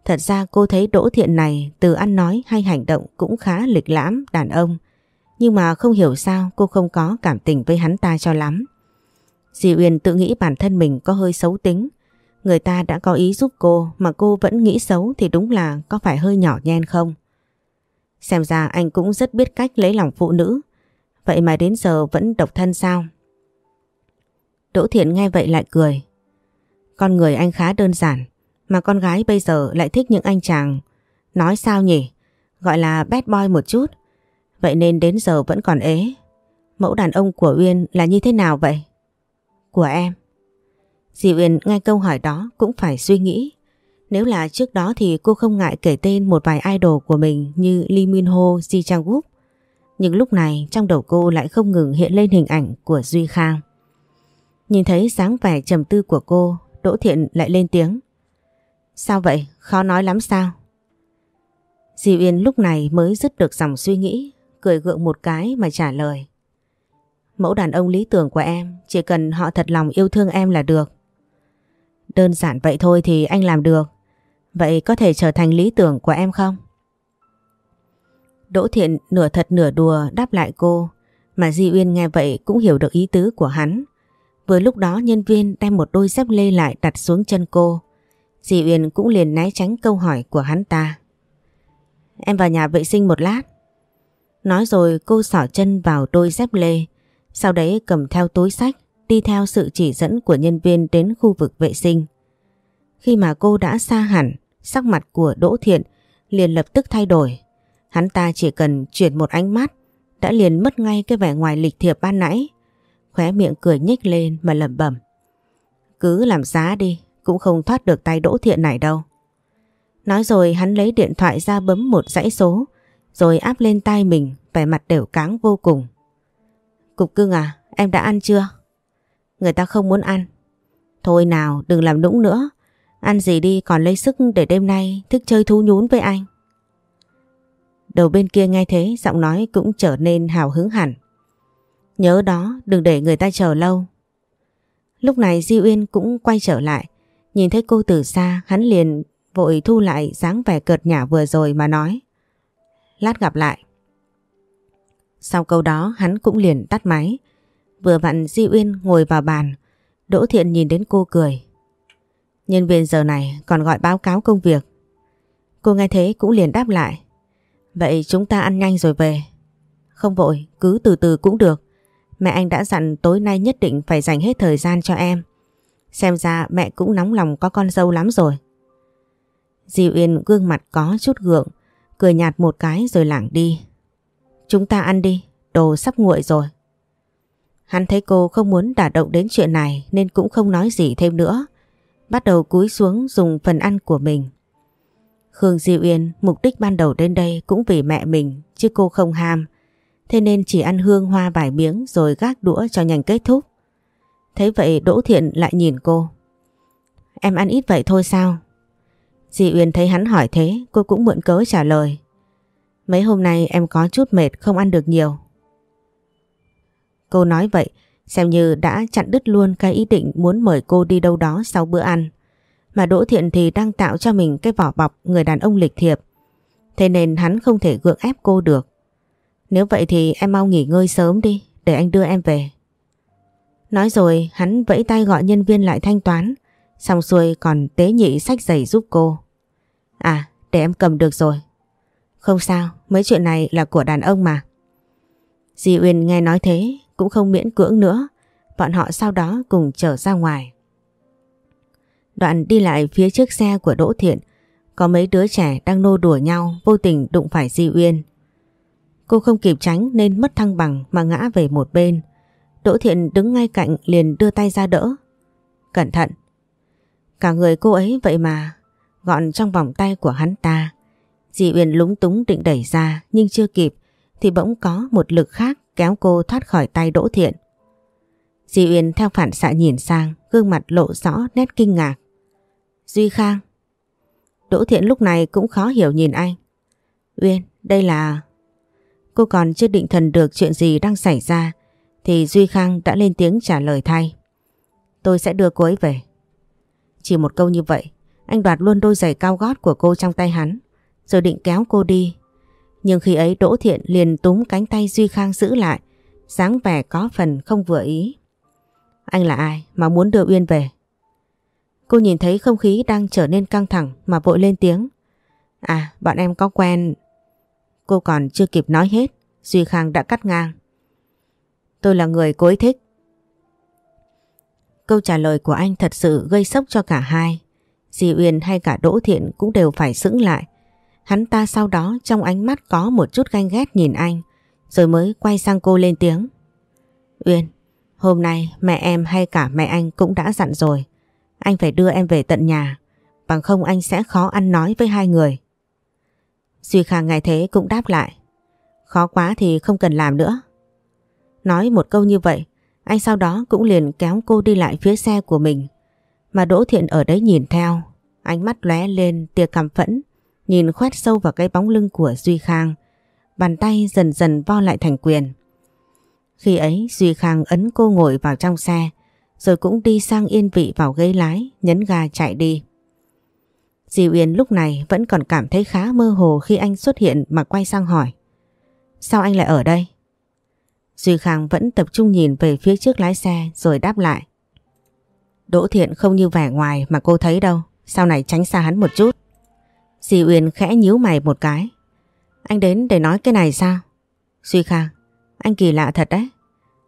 S1: Thật ra cô thấy Đỗ Thiện này từ ăn nói hay hành động cũng khá lịch lãm đàn ông. Nhưng mà không hiểu sao cô không có cảm tình với hắn ta cho lắm. Di Uyên tự nghĩ bản thân mình có hơi xấu tính Người ta đã có ý giúp cô mà cô vẫn nghĩ xấu thì đúng là có phải hơi nhỏ nhen không? Xem ra anh cũng rất biết cách lấy lòng phụ nữ. Vậy mà đến giờ vẫn độc thân sao? Đỗ Thiện nghe vậy lại cười. Con người anh khá đơn giản, mà con gái bây giờ lại thích những anh chàng. Nói sao nhỉ? Gọi là bad boy một chút. Vậy nên đến giờ vẫn còn ế. Mẫu đàn ông của Uyên là như thế nào vậy? Của em. Di Uyên nghe câu hỏi đó cũng phải suy nghĩ. Nếu là trước đó thì cô không ngại kể tên một vài idol của mình như Lee Min Ho, Ji Chang Wook. Nhưng lúc này trong đầu cô lại không ngừng hiện lên hình ảnh của Duy Khang. Nhìn thấy dáng vẻ trầm tư của cô, Đỗ Thiện lại lên tiếng. Sao vậy? Khó nói lắm sao? Di Uyên lúc này mới dứt được dòng suy nghĩ, cười gượng một cái mà trả lời. Mẫu đàn ông lý tưởng của em, chỉ cần họ thật lòng yêu thương em là được. Đơn giản vậy thôi thì anh làm được. Vậy có thể trở thành lý tưởng của em không? Đỗ Thiện nửa thật nửa đùa đáp lại cô, mà Di Uyên nghe vậy cũng hiểu được ý tứ của hắn. Vừa lúc đó nhân viên đem một đôi dép lê lại đặt xuống chân cô. Di Uyên cũng liền né tránh câu hỏi của hắn ta. Em vào nhà vệ sinh một lát. Nói rồi cô xỏ chân vào đôi dép lê, sau đấy cầm theo túi sách, đi theo sự chỉ dẫn của nhân viên đến khu vực vệ sinh. Khi mà cô đã xa hẳn, sắc mặt của Đỗ Thiện liền lập tức thay đổi. Hắn ta chỉ cần chuyển một ánh mắt, đã liền mất ngay cái vẻ ngoài lịch thiệp ban nãy. Khóe miệng cười nhếch lên mà lẩm bẩm. Cứ làm giá đi, cũng không thoát được tay Đỗ Thiện này đâu. Nói rồi hắn lấy điện thoại ra bấm một dãy số, rồi áp lên tay mình, vẻ mặt đều cáng vô cùng. Cục cưng à, em đã ăn chưa? Người ta không muốn ăn. Thôi nào, đừng làm nũng nữa. Ăn gì đi còn lấy sức để đêm nay thức chơi thú nhún với anh. Đầu bên kia nghe thế giọng nói cũng trở nên hào hứng hẳn. Nhớ đó đừng để người ta chờ lâu. Lúc này Di Uyên cũng quay trở lại. Nhìn thấy cô từ xa hắn liền vội thu lại dáng vẻ cợt nhả vừa rồi mà nói. Lát gặp lại. Sau câu đó hắn cũng liền tắt máy. Vừa vặn Di Uyên ngồi vào bàn. Đỗ Thiện nhìn đến cô cười. Nhân viên giờ này còn gọi báo cáo công việc. Cô nghe thế cũng liền đáp lại. Vậy chúng ta ăn nhanh rồi về. Không vội, cứ từ từ cũng được. Mẹ anh đã dặn tối nay nhất định phải dành hết thời gian cho em. Xem ra mẹ cũng nóng lòng có con dâu lắm rồi. Di Uyên gương mặt có chút gượng, cười nhạt một cái rồi lảng đi. Chúng ta ăn đi, đồ sắp nguội rồi. Hắn thấy cô không muốn đả động đến chuyện này nên cũng không nói gì thêm nữa. Bắt đầu cúi xuống dùng phần ăn của mình. Khương Di Uyên mục đích ban đầu đến đây cũng vì mẹ mình chứ cô không ham. Thế nên chỉ ăn hương hoa vài miếng rồi gác đũa cho nhanh kết thúc. Thế vậy Đỗ Thiện lại nhìn cô. Em ăn ít vậy thôi sao? Di Uyên thấy hắn hỏi thế, cô cũng mượn cớ trả lời. Mấy hôm nay em có chút mệt, không ăn được nhiều. Cô nói vậy, xem như đã chặn đứt luôn cái ý định muốn mời cô đi đâu đó sau bữa ăn. Mà Đỗ Thiện thì đang tạo cho mình cái vỏ bọc người đàn ông lịch thiệp. Thế nên hắn không thể gượng ép cô được. Nếu vậy thì em mau nghỉ ngơi sớm đi, để anh đưa em về. Nói rồi hắn vẫy tay gọi nhân viên lại thanh toán. Xong xuôi còn tế nhị sách giày giúp cô. À để em cầm được rồi. Không sao, mấy chuyện này là của đàn ông mà. Di Uyên nghe nói thế cũng không miễn cưỡng nữa. Bọn họ sau đó cùng trở ra ngoài. Đoạn đi lại phía trước xe của Đỗ Thiện có mấy đứa trẻ đang nô đùa nhau vô tình đụng phải Di Uyên. Cô không kịp tránh nên mất thăng bằng mà ngã về một bên. Đỗ Thiện đứng ngay cạnh liền đưa tay ra đỡ. Cẩn thận! Cả người cô ấy vậy mà gọn trong vòng tay của hắn ta. Di Uyên lúng túng định đẩy ra nhưng chưa kịp thì bỗng có một lực khác kéo cô thoát khỏi tay Đỗ Thiện. Di Uyên theo phản xạ nhìn sang, gương mặt lộ rõ nét kinh ngạc. Duy Khang. Đỗ Thiện lúc này cũng khó hiểu nhìn anh. Uyên, đây là... Cô còn chưa định thần được chuyện gì đang xảy ra thì Duy Khang đã lên tiếng trả lời thay. Tôi sẽ đưa cô ấy về. Chỉ một câu như vậy, anh đoạt luôn đôi giày cao gót của cô trong tay hắn, rồi định kéo cô đi. Nhưng khi ấy Đỗ Thiện liền túm cánh tay Duy Khang giữ lại, dáng vẻ có phần không vừa ý. Anh là ai mà muốn đưa Uyên về? Cô nhìn thấy không khí đang trở nên căng thẳng mà vội lên tiếng. À, bọn em có quen... Cô còn chưa kịp nói hết, Duy Khang đã cắt ngang. Tôi là người cô ấy thích. Câu trả lời của anh thật sự gây sốc cho cả hai. Di Uyên hay cả Đỗ Thiện cũng đều phải sững lại. Hắn ta sau đó trong ánh mắt có một chút ganh ghét nhìn anh, rồi mới quay sang cô lên tiếng. Uyên, hôm nay mẹ em hay cả mẹ anh cũng đã dặn rồi. Anh phải đưa em về tận nhà, bằng không anh sẽ khó ăn nói với hai người. Duy Khang ngày thế cũng đáp lại. Khó quá thì không cần làm nữa. Nói một câu như vậy, anh sau đó cũng liền kéo cô đi lại phía xe của mình. Mà Đỗ Thiện ở đấy nhìn theo, ánh mắt lóe lên tia cảm phẫn, nhìn khoét sâu vào cái bóng lưng của Duy Khang. Bàn tay dần dần vo lại thành quyền. Khi ấy Duy Khang ấn cô ngồi vào trong xe, rồi cũng đi sang yên vị vào ghế lái, nhấn ga chạy đi. Di Uyên lúc này vẫn còn cảm thấy khá mơ hồ khi anh xuất hiện mà quay sang hỏi. Sao anh lại ở đây? Duy Khang vẫn tập trung nhìn về phía trước lái xe rồi đáp lại. Đỗ Thiện không như vẻ ngoài mà cô thấy đâu, sau này tránh xa hắn một chút. Di Uyên khẽ nhíu mày một cái. Anh đến để nói cái này sao? Duy Khang, anh kỳ lạ thật đấy.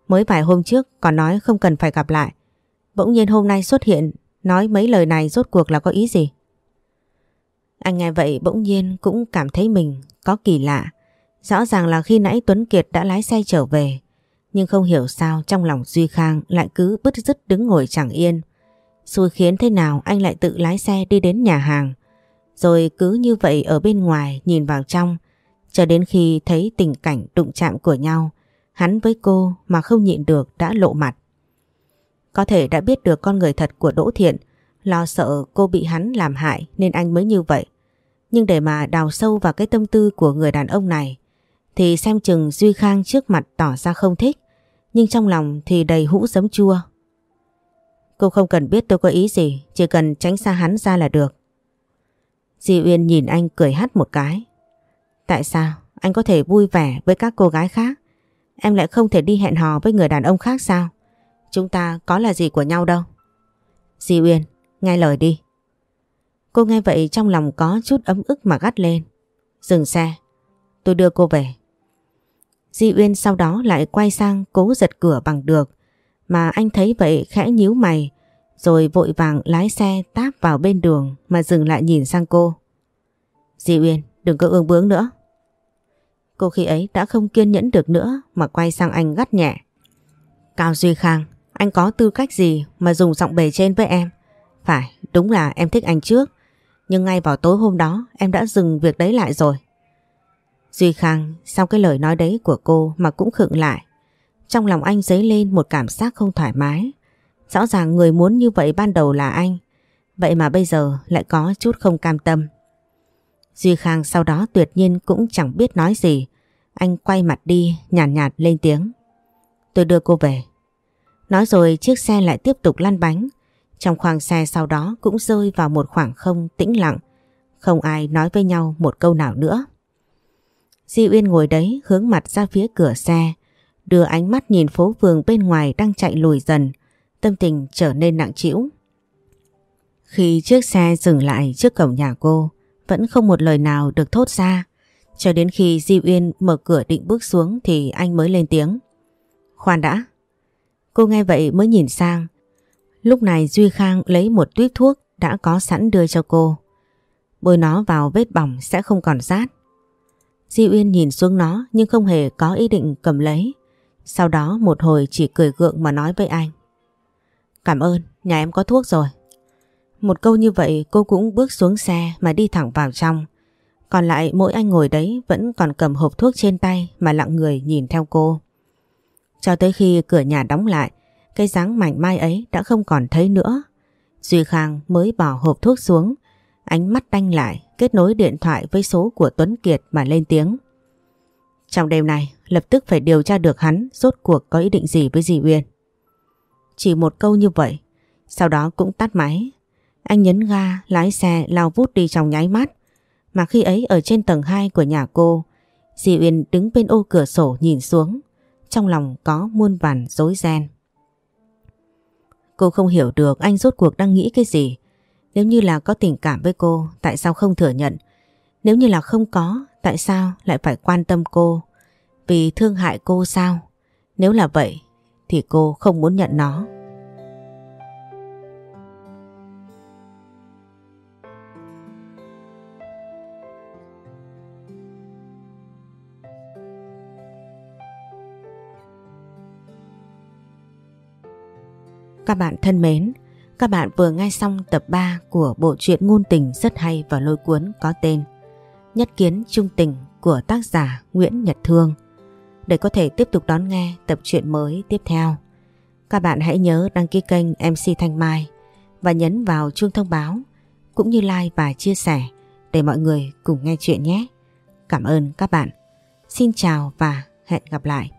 S1: Mới vài hôm trước còn nói không cần phải gặp lại. Bỗng nhiên hôm nay xuất hiện nói mấy lời này rốt cuộc là có ý gì? Anh nghe vậy bỗng nhiên cũng cảm thấy mình có kỳ lạ. Rõ ràng là khi nãy Tuấn Kiệt đã lái xe trở về. Nhưng không hiểu sao trong lòng Duy Khang lại cứ bứt rứt đứng ngồi chẳng yên. Xui khiến thế nào anh lại tự lái xe đi đến nhà hàng. Rồi cứ như vậy ở bên ngoài nhìn vào trong. Cho đến khi thấy tình cảnh đụng chạm của nhau. Hắn với cô mà không nhịn được đã lộ mặt. Có thể đã biết được con người thật của Đỗ Thiện, Lo sợ cô bị hắn làm hại nên anh mới như vậy. Nhưng để mà đào sâu vào cái tâm tư của người đàn ông này thì xem chừng Duy Khang trước mặt tỏ ra không thích nhưng trong lòng thì đầy hũ giấm chua. Cô không cần biết tôi có ý gì chỉ cần tránh xa hắn ra là được. Di Uyên nhìn anh cười hắt một cái. Tại sao anh có thể vui vẻ với các cô gái khác em lại không thể đi hẹn hò với người đàn ông khác sao? Chúng ta có là gì của nhau đâu. Di Uyên, nghe lời đi. Cô nghe vậy trong lòng có chút ấm ức mà gắt lên. Dừng xe, tôi đưa cô về. Di Uyên sau đó lại quay sang cố giật cửa bằng được. Mà anh thấy vậy khẽ nhíu mày, rồi vội vàng lái xe táp vào bên đường mà dừng lại nhìn sang cô. Di Uyên, đừng có ương bướng nữa. Cô khi ấy đã không kiên nhẫn được nữa mà quay sang anh gắt nhẹ. Cao Duy Khang, anh có tư cách gì mà dùng giọng bề trên với em? Phải, đúng là em thích anh trước. Nhưng ngay vào tối hôm đó em đã dừng việc đấy lại rồi. Duy Khang sau cái lời nói đấy của cô mà cũng khựng lại. Trong lòng anh dấy lên một cảm giác không thoải mái. Rõ ràng người muốn như vậy ban đầu là anh. Vậy mà bây giờ lại có chút không cam tâm. Duy Khang sau đó tuyệt nhiên cũng chẳng biết nói gì. Anh quay mặt đi nhàn nhạt, nhạt lên tiếng. Tôi đưa cô về. Nói rồi chiếc xe lại tiếp tục lăn bánh. Trong khoang xe sau đó cũng rơi vào một khoảng không tĩnh lặng. Không ai nói với nhau một câu nào nữa. Di Uyên ngồi đấy hướng mặt ra phía cửa xe. Đưa ánh mắt nhìn phố phường bên ngoài đang chạy lùi dần. Tâm tình trở nên nặng trĩu. Khi chiếc xe dừng lại trước cổng nhà cô, vẫn không một lời nào được thốt ra. Cho đến khi Di Uyên mở cửa định bước xuống thì anh mới lên tiếng. Khoan đã. Cô nghe vậy mới nhìn sang. Lúc này Duy Khang lấy một tuyết thuốc đã có sẵn đưa cho cô. Bôi nó vào vết bỏng sẽ không còn rát. Di Uyên nhìn xuống nó nhưng không hề có ý định cầm lấy. Sau đó một hồi chỉ cười gượng mà nói với anh. Cảm ơn, nhà em có thuốc rồi. Một câu như vậy cô cũng bước xuống xe mà đi thẳng vào trong. Còn lại mỗi anh ngồi đấy vẫn còn cầm hộp thuốc trên tay mà lặng người nhìn theo cô. Cho tới khi cửa nhà đóng lại, cái dáng mảnh mai ấy đã không còn thấy nữa. Duy Khang mới bỏ hộp thuốc xuống, ánh mắt đanh lại, kết nối điện thoại với số của Tuấn Kiệt mà lên tiếng. Trong đêm này, lập tức phải điều tra được hắn rốt cuộc có ý định gì với dì Uyên. Chỉ một câu như vậy, sau đó cũng tắt máy. Anh nhấn ga, lái xe lao vút đi trong nháy mắt. Mà khi ấy ở trên tầng 2 của nhà cô, dì Uyên đứng bên ô cửa sổ nhìn xuống, trong lòng có muôn vàn rối ren. Cô không hiểu được anh rốt cuộc đang nghĩ cái gì. Nếu như là có tình cảm với cô, tại sao không thừa nhận? Nếu như là không có, tại sao lại phải quan tâm cô? Vì thương hại cô sao? Nếu là vậy, thì cô không muốn nhận nó. Các bạn thân mến, các bạn vừa nghe xong tập 3 của bộ truyện ngôn tình rất hay và lôi cuốn có tên Nhất kiến trung tình của tác giả Nguyễn Nhật Thương để có thể tiếp tục đón nghe tập truyện mới tiếp theo. Các bạn hãy nhớ đăng ký kênh MC Thanh Mai và nhấn vào chuông thông báo cũng như like và chia sẻ để mọi người cùng nghe chuyện nhé. Cảm ơn các bạn. Xin chào và hẹn gặp lại.